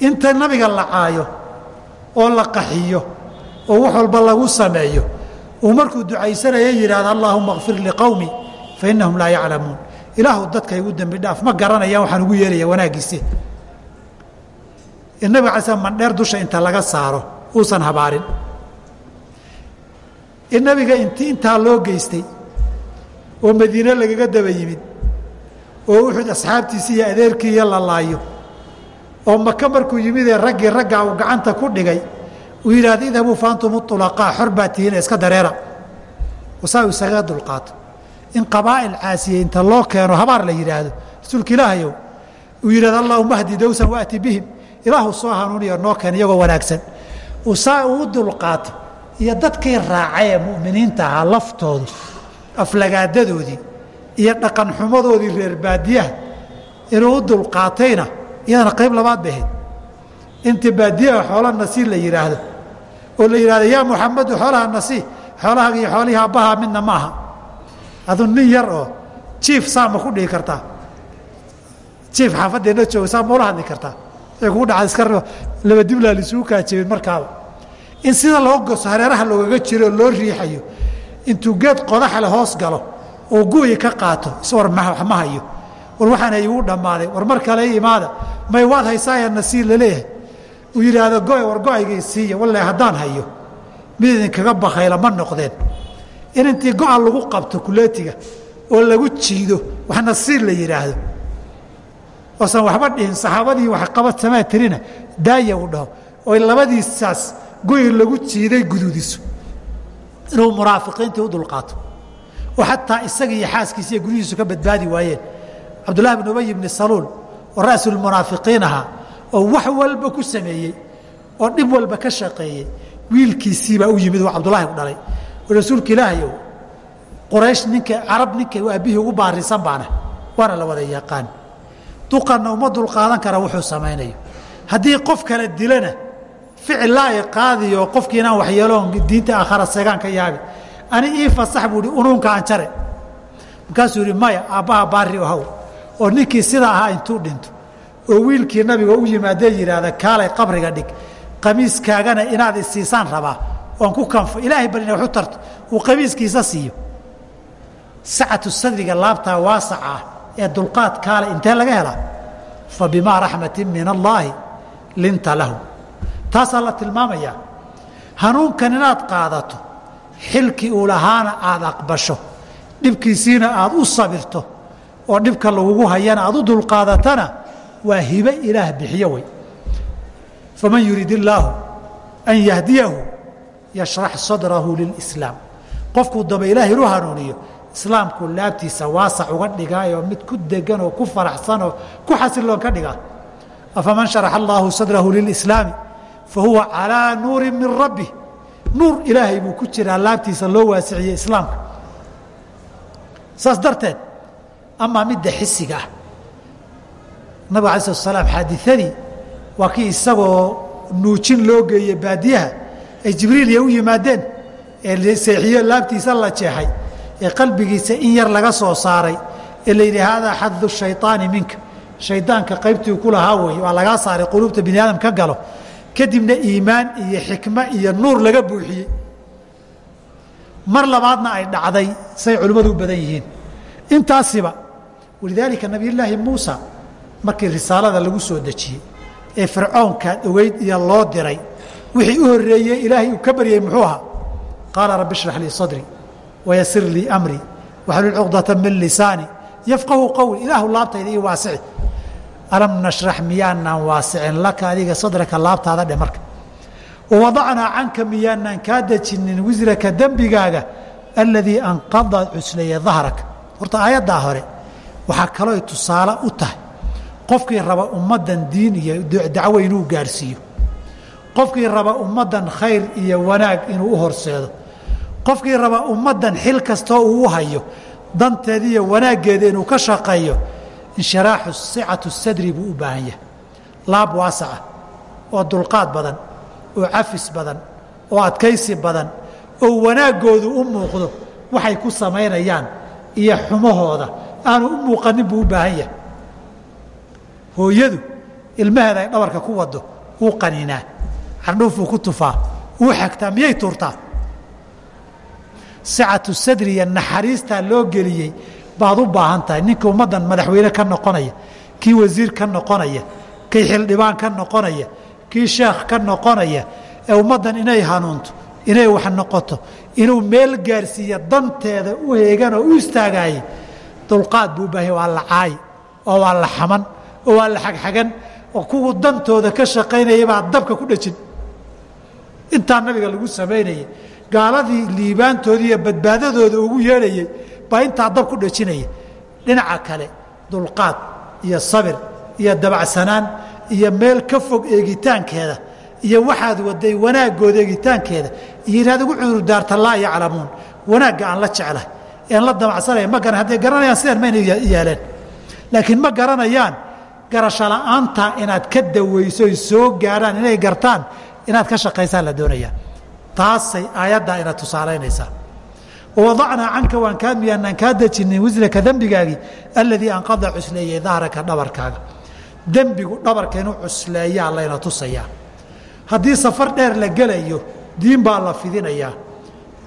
Inta nabiga la caayo oo la qaxiyo oo wax walba lagu sameeyo uu markuu ducaysanayo yidhaahdo allaahuma kfir liqowmi fa innahum laa yaclamuun ilaahu dadka igu dembi dhaaf ma garanayaan waxaan ugu yeelaya wanaaggiise in nabiga alay slam mandheer dusha inta laga saaro uusan habaarin. In nabiga inti intaa loo geystay oo madiine lagaga daba yimid oo uxud asxaabtiisi iyo adeerkii iyo la laayo oo maka markuu yimidee raggii raggaa uu gacanta ku dhigay uu yidhaahdo idhabuu faantum ulaqaa xor baa tihiin iska dareera. Saa uu isaga dulqaato in qabaa'il caasiye inta loo keeno habaar la yidhaahdo. Rasuulka ilaahayow uu yidhahdo allahuma hdi dawsan waati bihim. Ilaahu soo hanuuniyo noo keen iyagoo wanaagsan. Uu saa uu dulqaato iyo dadkii raacay ee mu'miniinta ahaa laftoodu aflagaadadoodii iyo dhaqan xumadoodii reer baadiyaha inuu u dulqaatayna iyadana qayb labaad bay ahayd. Inta baadiyaha xoola nasii la yidhaahdo oo la yidhahdo yaa muxamadu xoolaha nasii xoolahaaga iyo xoolihii aabbahaa midna ma aha aduu nin yar oo jiif saa ma ku dhihi kartaa jiif xaafadeenna jooga saa maula hadli kartaa ay kugu dhacda iska laba diblaa laisugu kaajabin markaaba in sida loo goso hareeraha loogaga jiro oo loo riixayo intuu geed qodaxle hoos galo oo gu'yi ka qaato iswar ma hayo. War waxaana igu dhammaaday war mar kale i imaada may waad haysaaya nasii la leeyahay uu yidhaahdo go war go'aygay siiya walle haddaan hayo. Mid idinkaga bakayla ma noqdeen in intii go-a lagu qabto kuleetiga oo lagu jiido wax nasiir la yidhaahdo oosan waxba dhihin saxaabadii wax qabad samaa tirina daaya uu dhaho oo labadiisaas goyi lagu jiiday guduudiso inuu munaafiqiintii u dulqaato. Oo xataa isaga iyo xaaskiisa iyo guryihiisu ka badbaadi waayeen. Cabdullahi bn ubay bni saluul oo ra'sulmunaafiqiin ahaa oo wax walba ku sameeyey oo dhib walba ka shaqeeyey wiilkiisiibaa u yimid oo cabdullaahi u dhalay rasuulka ilaahayow quraysh ninka carab ninka aabbihii ugu baarisan baana waana la wada yaqaan. Duqanna uma dulqaadan kara wuxuu samaynayo. Haddii qof kala dilana ficil laa qaadiyo qofkii inaan waxyeeloon diinta aakhara seegaan ka yaabi. Ani ii fasax buu ihi unuunka aan jare. Markaasuu yidhi maya aabbaha baari haw oo ninkii sidaa ahaa intuu dhinto oo wiilkii nabiga u yimaadee yidhaahda kaalay qabriga dhig qamiiskaagana inaad isiisaan rabaa oon ku kanfo. Ilaahay bal ina waxu tarto uu qamiiskiisa siiyo. Sacatu sadriga laabtaa waasaca ah ee dulqaad kaale intee laga helaa fa bimaa raxmatin min allaahi linta lahu. Taasaa la tilmaamayaa hanuunkan inaad qaadato xilkii uu lahaana aad aqbasho dhibkiisiina aad u sabirto oo dhibka lagugu hayana aad u dulqaadatana waa hibe ilaah bixiyo wey faman yurid illaahu an yahdiyahu yashrax sadrahu lilslaam qofkuu daba ilaahay u hanuuniyo islaamku laabtiisa waasac uga dhigaayoo mid ku degan oo ku faraxsanoo ku xasiloon ka dhigaa. Afaman sharaxa allaahu sadrahu lilslaami fa huwa calaa nuurin min rabbi nuur ilaahay buu ku jiraa laabtiisa loo waasiciyey islaamka. Saas darteed amaa midda xisiga ah. Nabig alai slat slaam xaadiadii waa kii isagoo nuujin loo geeyey baadiyaha ay jibriil iyo u yimaadeen ee seexiyo laabtiisa la jeexay ee qalbigiisa in yar laga soo saaray ee la yidhi haadaa xadu shayطaani minka shaydaanka qaybtii ku lahaa wey waa lagaa saaray quluubta bini aadam ka galo. Kadibna iimaan iyo xikmo iyo nuur laga buuxiyey. Mar labaadna ay dhacday say culimmadu u badan yihiin. Intaasiba walidaalika nabiyullaahi muusa markii risaalada lagu soo dejiyey ee fircoonka ogeyd iyo loo diray wixii u horreeyey ilaahay uu ka baryey muxuu ahaa? Qaala rabbi ishrax lii sadrii wayasir lii amrii waxlul cuqdata min lisaani yafqahu qowli ilaahu laabtayda ii waasici alam nashrax miyaanaan waasicin laka adiga sadraka laabtaada dhe marka. Wawadacnaa canka miyaanaan kaa dejinin wisraka dembigaaga aladii anqada cuslaya dahraka. Horta aayaddaa hore waxaa kalooy tusaale u tahay qofkii raba ummaddan diin iyo dacwo inuu gaadhsiiyo qofkii raba ummaddan khayr iyo wanaag inuu u horseedo. Qofkii raba ummaddan xil kastoo uu u hayo danteeda iyo wanaaggeeda inuu ka shaqeeyo inshiraaxu sicatu sadri buu u baahan yahay. Laab waasaca oo dulqaad badan oo cafis badan oo adkaysi badan oo wanaaggoodu u muuqdo waxay ku samaynayaan iyo xumahooda. Aanu u muuqanin buu u baahan yahay. Hooyadu ilmaheeda ay dhabarka ku wado wuu qaniinaa cardhuufuu ku tufaa wuu xagtaa miyay tuurtaa? Sicatu sadri iyo naxariistaa loo geliyey baad u baahan tahay. Ninka ummaddan madaxweyne ka noqonaya kii wasiir ka noqonaya kii xildhibaan ka noqonaya kii sheekh ka noqonaya ee ummaddan inay hanuunto inay wax noqoto inuu meel gaarsiiyo danteeda u heegan oo u istaagaayey dulqaad buu u baahanya waa la caayi oo waa la xaman oo waa la xagxagan oo kuwu dantooda ka shaqaynaya baa dabka ku dhejin intaa nabiga lagu samaynayey gaaladii liibaantooda iyo badbaadadooda ugu yeedhayey baa intaa dab ku dhejinaya dhinaca kale dulqaad iyo sabir iyo dabacsanaan iyo meel ka fog eegitaankeeda iyo waxaad waday wanaaggooda eegitaankeeda iyo inaad ugu cudurdaarta laa yaclamuun wanaagga aan la jeclahay. Ean la damacsanaya ma garan hadday garanayaan sidaan mayna yeeleen laakiin ma garanayaan garasho la'aanta inaad ka dawayso oy soo gaadhaan inay gartaan inaad ka shaqaysaan la doonayaa taasay aayaddaa ina tusaalaynaysaa wawadacnaa canka waan kaa miyaanaan kaa dejinin wisraka dembigaagii aladii anqada cusleeyey dahraka dhabarkaaga. Dembigu dhabarka inuu cusleeyaa layna tusayaa. Haddii safar dheer la gelayo diin baa la fidinayaa.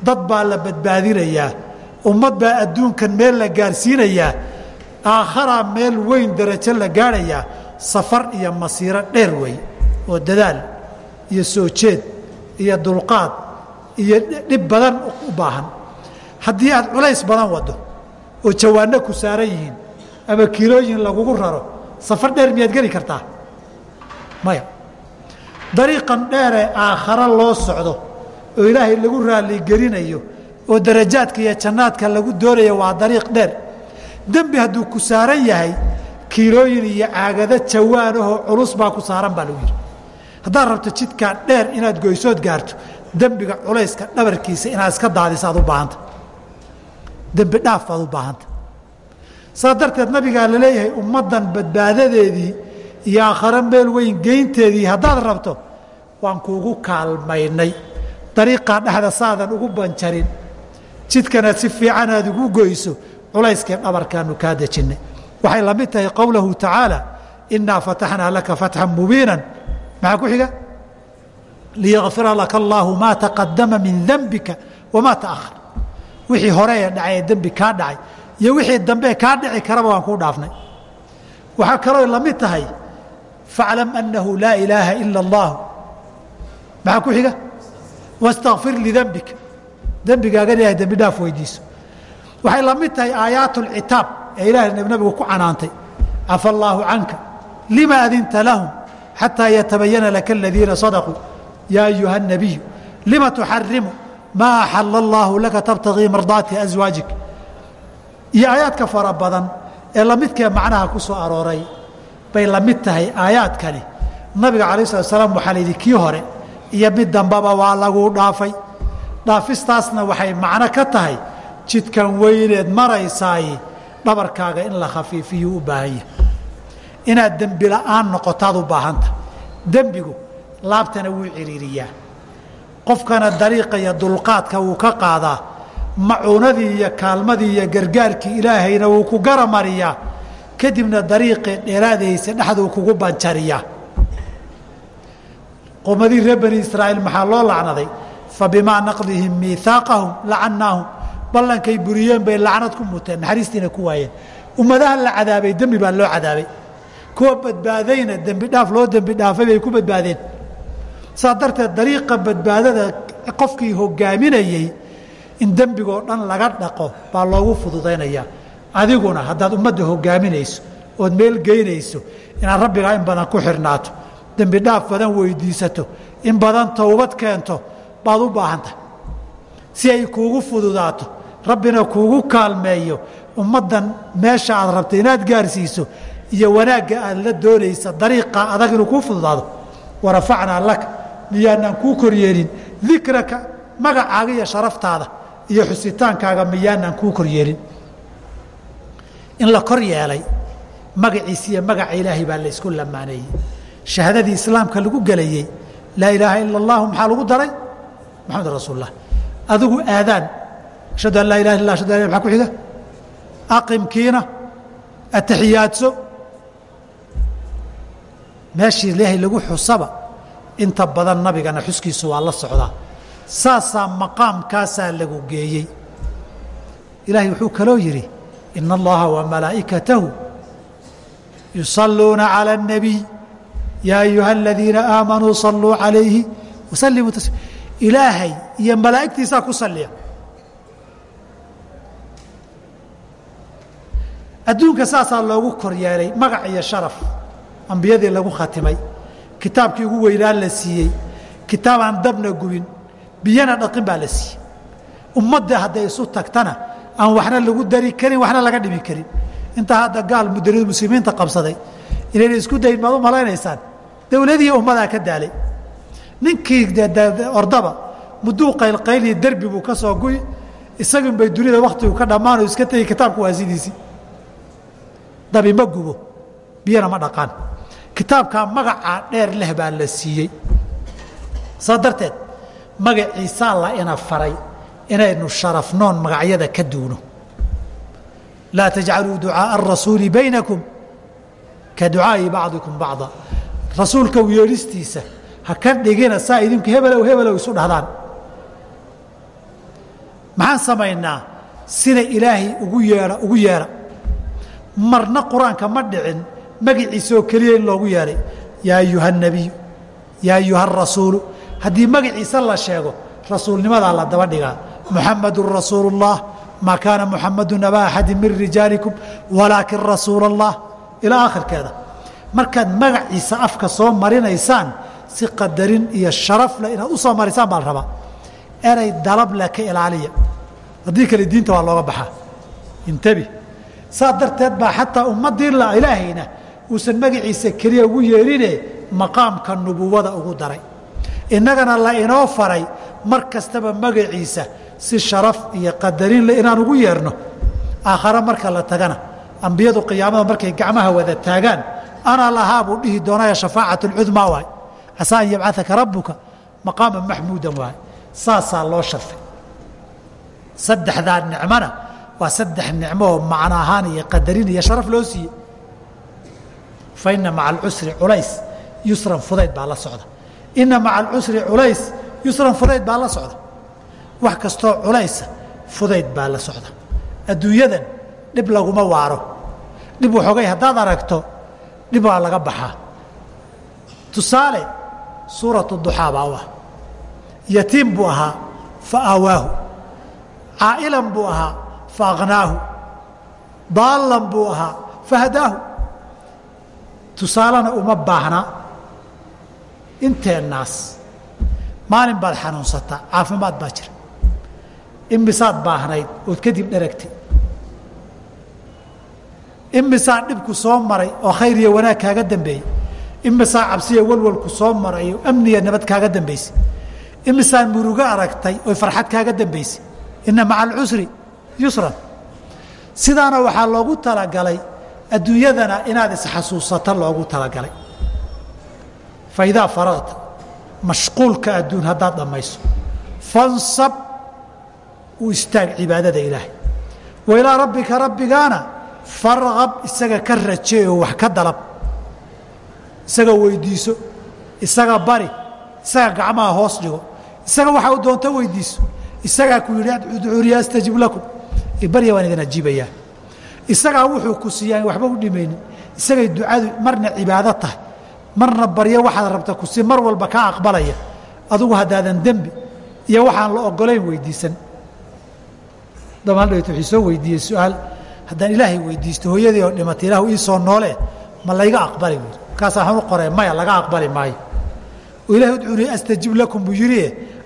Dad baa la badbaadinayaa. Ummad baa adduunkan meel la gaarsiinayaa. Aakharaa meel weyn darajo la gaadhayaa. Safar iyo masiiro dheer wey oo dadaal iyo soo jeed iyo dulqaad iyo dhib badan u baahan. Haddii aad culays badan waddo oo jawaanno ku saaran yihiin ama kiilooyin lagugu raro safar dheer miyaad geli kartaa? Maya. Dariiqan dheeree aakharo loo socdo oo ilaahay lagu raaligelinayo oo darajaadka iyo jannaadka lagu doonayo waa dariiq dheer. Dembi hadduu ku saaran yahay kiilooyin iyo caagado jawaanahoo culus baa ku saaran baa lagu yidhi haddaad rabto jidkaa dheer inaad goysood gaarto dembiga culayska dhabarkiisa inaad iska daadisa aad u baahanta dembi dhaaf baad u baahanta saas darteed nabigaa la leeyahay ummaddan badbaadadeedii iyo aakhare meel weyn geynteedii haddaad rabto waan kuugu kaalmaynay. Dariiqaa dhexda saadan ugu banjarin. Jidkana si fiican aad ugu goyso culayskee dhabarkaanu kaa dejinnay waxay la mid tahay qowlahu tacaala innaa fataxnaa laka fatxan mubiinan maxaa ku xiga? Liyakfira laka allaahu maa taqadama min dembika wamaa taahar wixii hore ee dhacay ee dembi kaa dhacay iyo wixii dambe kaa dhici karaba waan kuu dhaafnay. Waxaa kaloo la mid tahay faclam annahu laa ilaaha ila اllah maxaa ku xiga? Wastakfir lidembika dembigaagan dembi dhaaf weydiiso. Waxay la tahay aayaat اlcitaab ee ilahay nabigu ku canaantay. Cafa allaahu canka. Lima adinta lahum xataa yatabayana laka aladiina sadaquu yaa ayuha الnabiyu lima tuxarimu maa axala allaahu laka tabtagii mardaati aswaajik iyo aayaadka fara badan ee lamidkee macnaha ku soo arooray bay la tahay aayaadkani nabiga calaih slat slaam waxaa la yidhi kii hore iyo mid dambaba waa laguu dhaafay dhaafistaasna waxay macno ka tahay jidkan weyneed maraysaay dhabarkaaga in la khafiifiyuu u baahan yahay inaad dembi la'aan noqotaad u baahanta. Dembigu laabtana wuu ciriiriyaa. Qofkana dariiqa iyo dulqaadka wuu ka qaadaa. Macuunadii iyo kaalmadii iyo gargaarkii ilaahayna wuu ku garamariyaa. Kadibna dariiqii dheeraadaysa dhexduu kugu banjariyaa. Qoomadii reer bani israa'iil maxaa loo lacnaday? Fa bimaa naqdihim miihaaqahum lacannaahum ballankay buriyeen bay lacnad ku muteen naxariistiina ku waayeen. Ummadaha la cadaabay dembi baa loo cadaabay kuwa badbaadayna dembi dhaaf loo dembi dhaafay bay ku badbaadeen. Saas darteed dariiqa badbaadada qofkii hogaaminayey in dembigoo dhan laga dhaqo baa loogu fududaynayaa. Adiguna haddaad ummadda hogaaminayso ood meel geynayso inaad rabbigaa in badan ku xirnaato dembi dhaaf badan weydiisato in badan towbad keento baad u baahantahay. Si ay kuugu fududaato rabbina kuugu kaalmeeyo ummaddan meesha aad rabta inaad gaarsiiso iyo wanaagga aad la doonaysa dariiqa adag inuu kuu fududaado warafacnaa laka miyaanaan kuu koryeelin dikraka magacaaga iyo sharaftaada iyo xusitaankaaga miyaanaan kuu koryeelin. In la kor yeelay magaciisa iyo magaca ilaahay baa la lamaaneeyey shahaadadii islaamka lagu gelayey laa ilaaha ila اllahu maxaa lagu daray? Maxamed rasuul lah adigu aadaan ashhadu an laa ilaha illa ashhadu an maa ku xiga aqimkiina ataxiyaadso meeshii ilaahay lagu xusaba inta badan nabigana xuskiisu waa la socdaa saasaa maqaamkaasaa lagu geeyey ilaahay wuxuu kaloo yidhi ina allaha wamalaa'ikatahu yusaluuna calى الnabiy yaa ayuha aladiina aamanuu saluu calayhi wasalimuu tasliim ilaahay iyo malaa'igtiisaa ku saliya adduunka saasaa loogu kor yeelay magac iyo sharaf ambiyadii lagu khatimay. Kitaabkii ugu weynaan la siiyey. Kitaab aan dabna gubin. Biyana dhaqin baa la siiyey. Ummadda hadday isu tagtana aan waxna lagu dari karin waxna laga dhimi karin. Intaa hadda gaal mudarida muslimiinta qabsaday. Inayna isku dayin maad u malaynaysaan dowladii ummadaa ka daalay. Ninkii ordaba muduu qaylqayliyo derbi buu ka soo guyi. Isagun bay dunida waktigu ka dhammaano iska tegi kitaabku waa sidiisii dabi ma gubo. Biyana ma dhaqaan kitaabkaa magacaa dheer leh baa la siiyey saa darteed magaciisaa la ina faray inaynu sharafnoon magacyada ka duuno laa tajcaluu ducaaءa الrasuuli baynakum ka ducaa'i bacdikum bacda rasuulka u yeedhistiisa ha ka dhigina saa idinku hebelow hebelow isu dhahdaan maxaan samaynaa sida ilaahay ugu yeedha ugu yeedha marna qur-aanka ma dhicin magaciisaoo keliya in loogu yeedhay yaa ayuha الnabiyu yaa ayuha الrasuulu haddii magaciisa la sheego rasuulnimadaa la daba dhigaa muxamadu rasuulu الlah maa kaana muxamadu abaa axadi min rijaalikum walaakin rasuula الlah ilaa aakhirkeeda markaad magaciisa afka soo marinaysaan si qadarin iyo sharaf leh inaad u soo marisaan baa la rabaa erey dalab leh ka ilaaliya haddii kale diinta waa looga baxaa intabi saa darteed baa xataa ummaddii la ilaahayna uusan magaciisa keliya ugu yeerine maqaamka nubuwada ugu daray. Innagana la inoo faray mar kastaba magaciisa si sharaf iyo qadarinle inaan ugu yeerno aakhare marka la tagana. Ambiyadu qiyaamada markay gacmaha wada taagaan ana lahaa buu dhihi doonaya shafaacat اlcudmaa waay. Casaa an yabcaaka rabbuka maqaama maxmuudan waay. Saasaa loo sharfay saddexdaa nicmona waa saddex nicmo oo macno ahaan iyo qadarin iyo sharaf loo siiyey fa ina maca alcusri culays yusran fudayd baa la socda. Ina maca alcusri culays yusran fudayd baa la socda. Wax kastoo culaysa fudayd baa la socda. Adduunyadan dhib laguma waaro. Dhib waxoogay haddaad aragto dhib waa laga baxaa. Tusaale suuratu duxaa baa u ah yatiim buu ahaa fa aawaahu. Caa'ilan buu ahaa fa akhnaahu daallan buu ahaa fa hadaahu tusaalena uma baahna inteennaas. Maalin baad xanuunsataa caafimaad baa jira. Imisaad baahnayd ood kadib dheragtay imisaa dhibku soo maray oo khayr iyo wanaag kaaga dambeeyey. Imisaa cabsiya walwalku soo maray oo amniya nabad kaaga dambaysay imisaa murugo aragtay oy farxad kaaga dambaysay ina maca alcusri yusran. Sidaana waxaa loogu talagalay adduunyadana inaad isxasuusato loogu talagalay. Fa idaa faragta mashquulka adduun haddaad dhammayso. Fansab u istaag cibaadada ilaahay. Wa ilaa rabbika rabbigaana farqab isaga ka raje oo wax ka dalab. Isaga weydiiso isaga bari isaga gacmaha hoos dhigo. Isaga waxa u doonto weydiiso. Isagaa ku yidhi udcuunii astajib lakum. Barya waan idin ajiibayaa isagaa wuxuu ku siiyaan waxba u dhimaynin. Isagay ducadu marna cibaado tahay. Marna baryo waxaad rabta kusi mar walba kaa aqbalaya. Adugu haddaadan dembi iyo waxaan la ogolayn weydiisan. Damaaldhawt wuxuu soo weydiiyey su'aal. Haddaan ilaahay weydiisto hooyadii oo dhimatay ilahu ii soo noole ma layga aqbali buui markaasa waxaan u qoree maya laga aqbali maayo. Oo ilahay udcunii astajib lakum buu yidhi.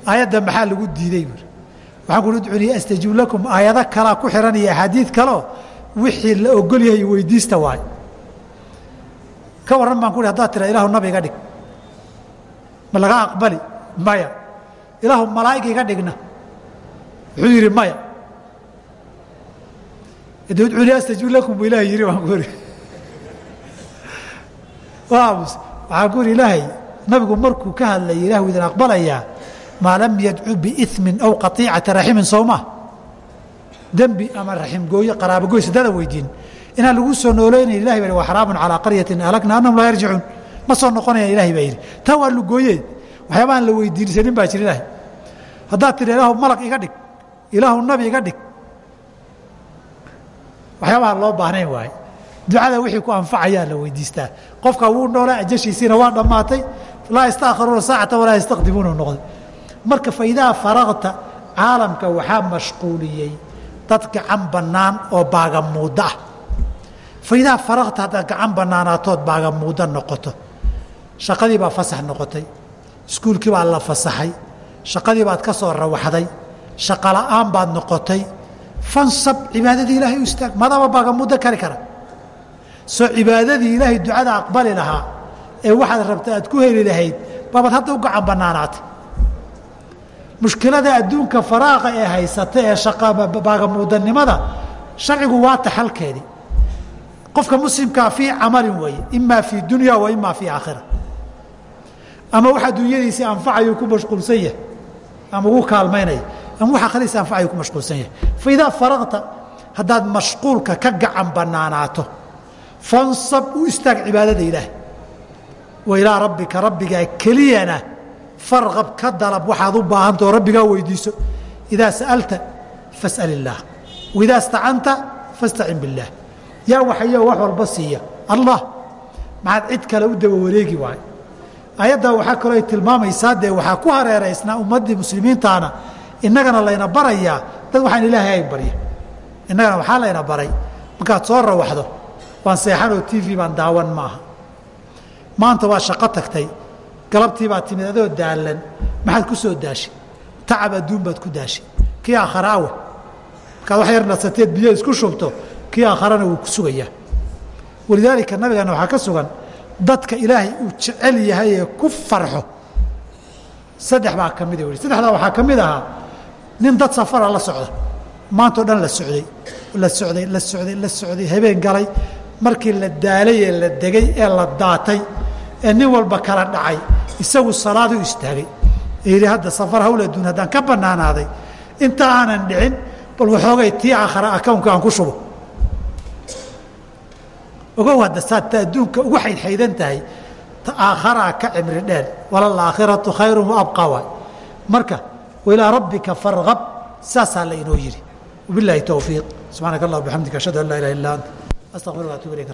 Aayadda maxaa lagu diiday? Buui waxaan kuui udcunii astajib lakum aayado kalaa ku xihan iyo axaadiid kaleo wixii la ogol yahay weydiista waayo ka warran baan ku hi haddaad tira ilahu nabi iga dhig. Ma laga aqbali? Maya. Ilaahu malaa'ig iga dhigna. Wuxuu yidhi maya. Udcunii astajib lakum buu ilahay yidhi baan ku iri waxaan ku iri ilaahay nabigu markuu ka hadlayay ilahu idin aqbalayaa maa lam yadcu biimin aw qaiicati raximin soo ma dembi ama raximgooyo qaraabogoys haddaada weydiin inaan lagu soo noolaynay ilahay baa wa xaraamun calaa qaryatin ahlakna annahum laa yarjicuun. Ma soo noqonayaan ilahay baa yidhi. Tan waa lugooyeed waxyaabahaan la weydiinsanin baa jira ilahay haddaad tidhi ilaahu malag iga dhig. Ilaahu nabi iga dhig. Waxyaabahaan loo baahnayn waaye. Ducada wixii ku anfacayaa la weydiistaa. Qofka wuu noolaa ajashiisiina waa dhammaatay. Laa yastaakhiruuna saacata walaa yastaqdimuuna noqday. Marka faidaa faraqta caalamka waxaa mashquuliyey dad gacan bannaan oo baagamuuddo ah. Faidaa faraqta haddaad gacan bannaanaatood baagamuuddo noqoto. Shaqadii baa fasax noqotay. Iskuulkii baa la fasaxay. Shaqadii baad ka soo rawaxday. Shaqola'aan baad noqotay. Fansab cibaadadii ilaahay u istaag. Madaba baagamuuddo kari kara. Soo cibaadadii ilaahay ducada aqbali lahaa ee waxaad rabta aad ku heli lahayd baabad hadda u gacan bannaanaatay mushkilada adduunka faraaqa ee haysata ee baagamuudanimada sharcigu waa taxalkeedii qofka muslimkaa fii camalin weeye imaa fii dunya wa imaa fii aakhira. Ama wax adduunyadiisii anfacayuu ku mashquulsan yahay ama ugu kaalmaynaya ama wax akhridiisi anfacayuu ku mashquulsan yahay. Fa idaa faraqta haddaad mashquulka ka gacan bannaanaato fansab u istaag cibaadada ilaah wa ilaa rabbika rabbigaa keliyana farqab ka dalab waxaad u baahantao rabbigaa weydiiso idaa sa'alta fas'al illaah waidaa istacanta fastacin biاllaah yaa waxayo wax walba siiya. Allah maxaad cid kale u daba wareegi waayo ayaddaa waxaa kaloo ay tilmaamaysaa dee waxaa ku hareeraysnaa ummaddii muslimiintaana innagana layna barayaa. Dad waxaan ilaahay ayn barya. Innagana waxaa layna baray. Markaad soo rawaxdo waan seexanoo t v baan daawan maaha. Maanta waa shaqo tagtay galabtii baad timid adoo daalan. Maxaad ku soo daashay? Tacab adduun baad ku daashay. Kii aakhara awa markaad wax yar nasateed biyo isku shubto kii aakharana wuu ku sugayaa. Walidaalika nabigeena waxaa ka sugan dadka ilaahay uu jecel yahay ee ku farxo. Saddex baa ka mida saddexdaa waxaa ka mid ahaa nin dad safara la socda. Maantao dhan la socday. La socday la socday la socday habeen galay. Markii la daalay ee la degay ee la daatay ee nin walba kala dhacay isagu salaadu istaagay. Ee yidhi hadda safar hawl adduun haddaan ka bannaanaaday inta aanan dhicin bal waxoogay tii aakhara akownka aan ku shubo. Ogow hadda saad ta adduunka ugu xaydxaydan tahay ta aakharaa ka cimri dheer walalaakhiratu khayru wa abqaa waay. Marka wailaa rabbika fargab saasaa la inoo yidhi. Wabilaahi towfiiq subxaanaka allah bxamdika ashhadu an laa ilaha illa anta astaqfiruka atubu ilayk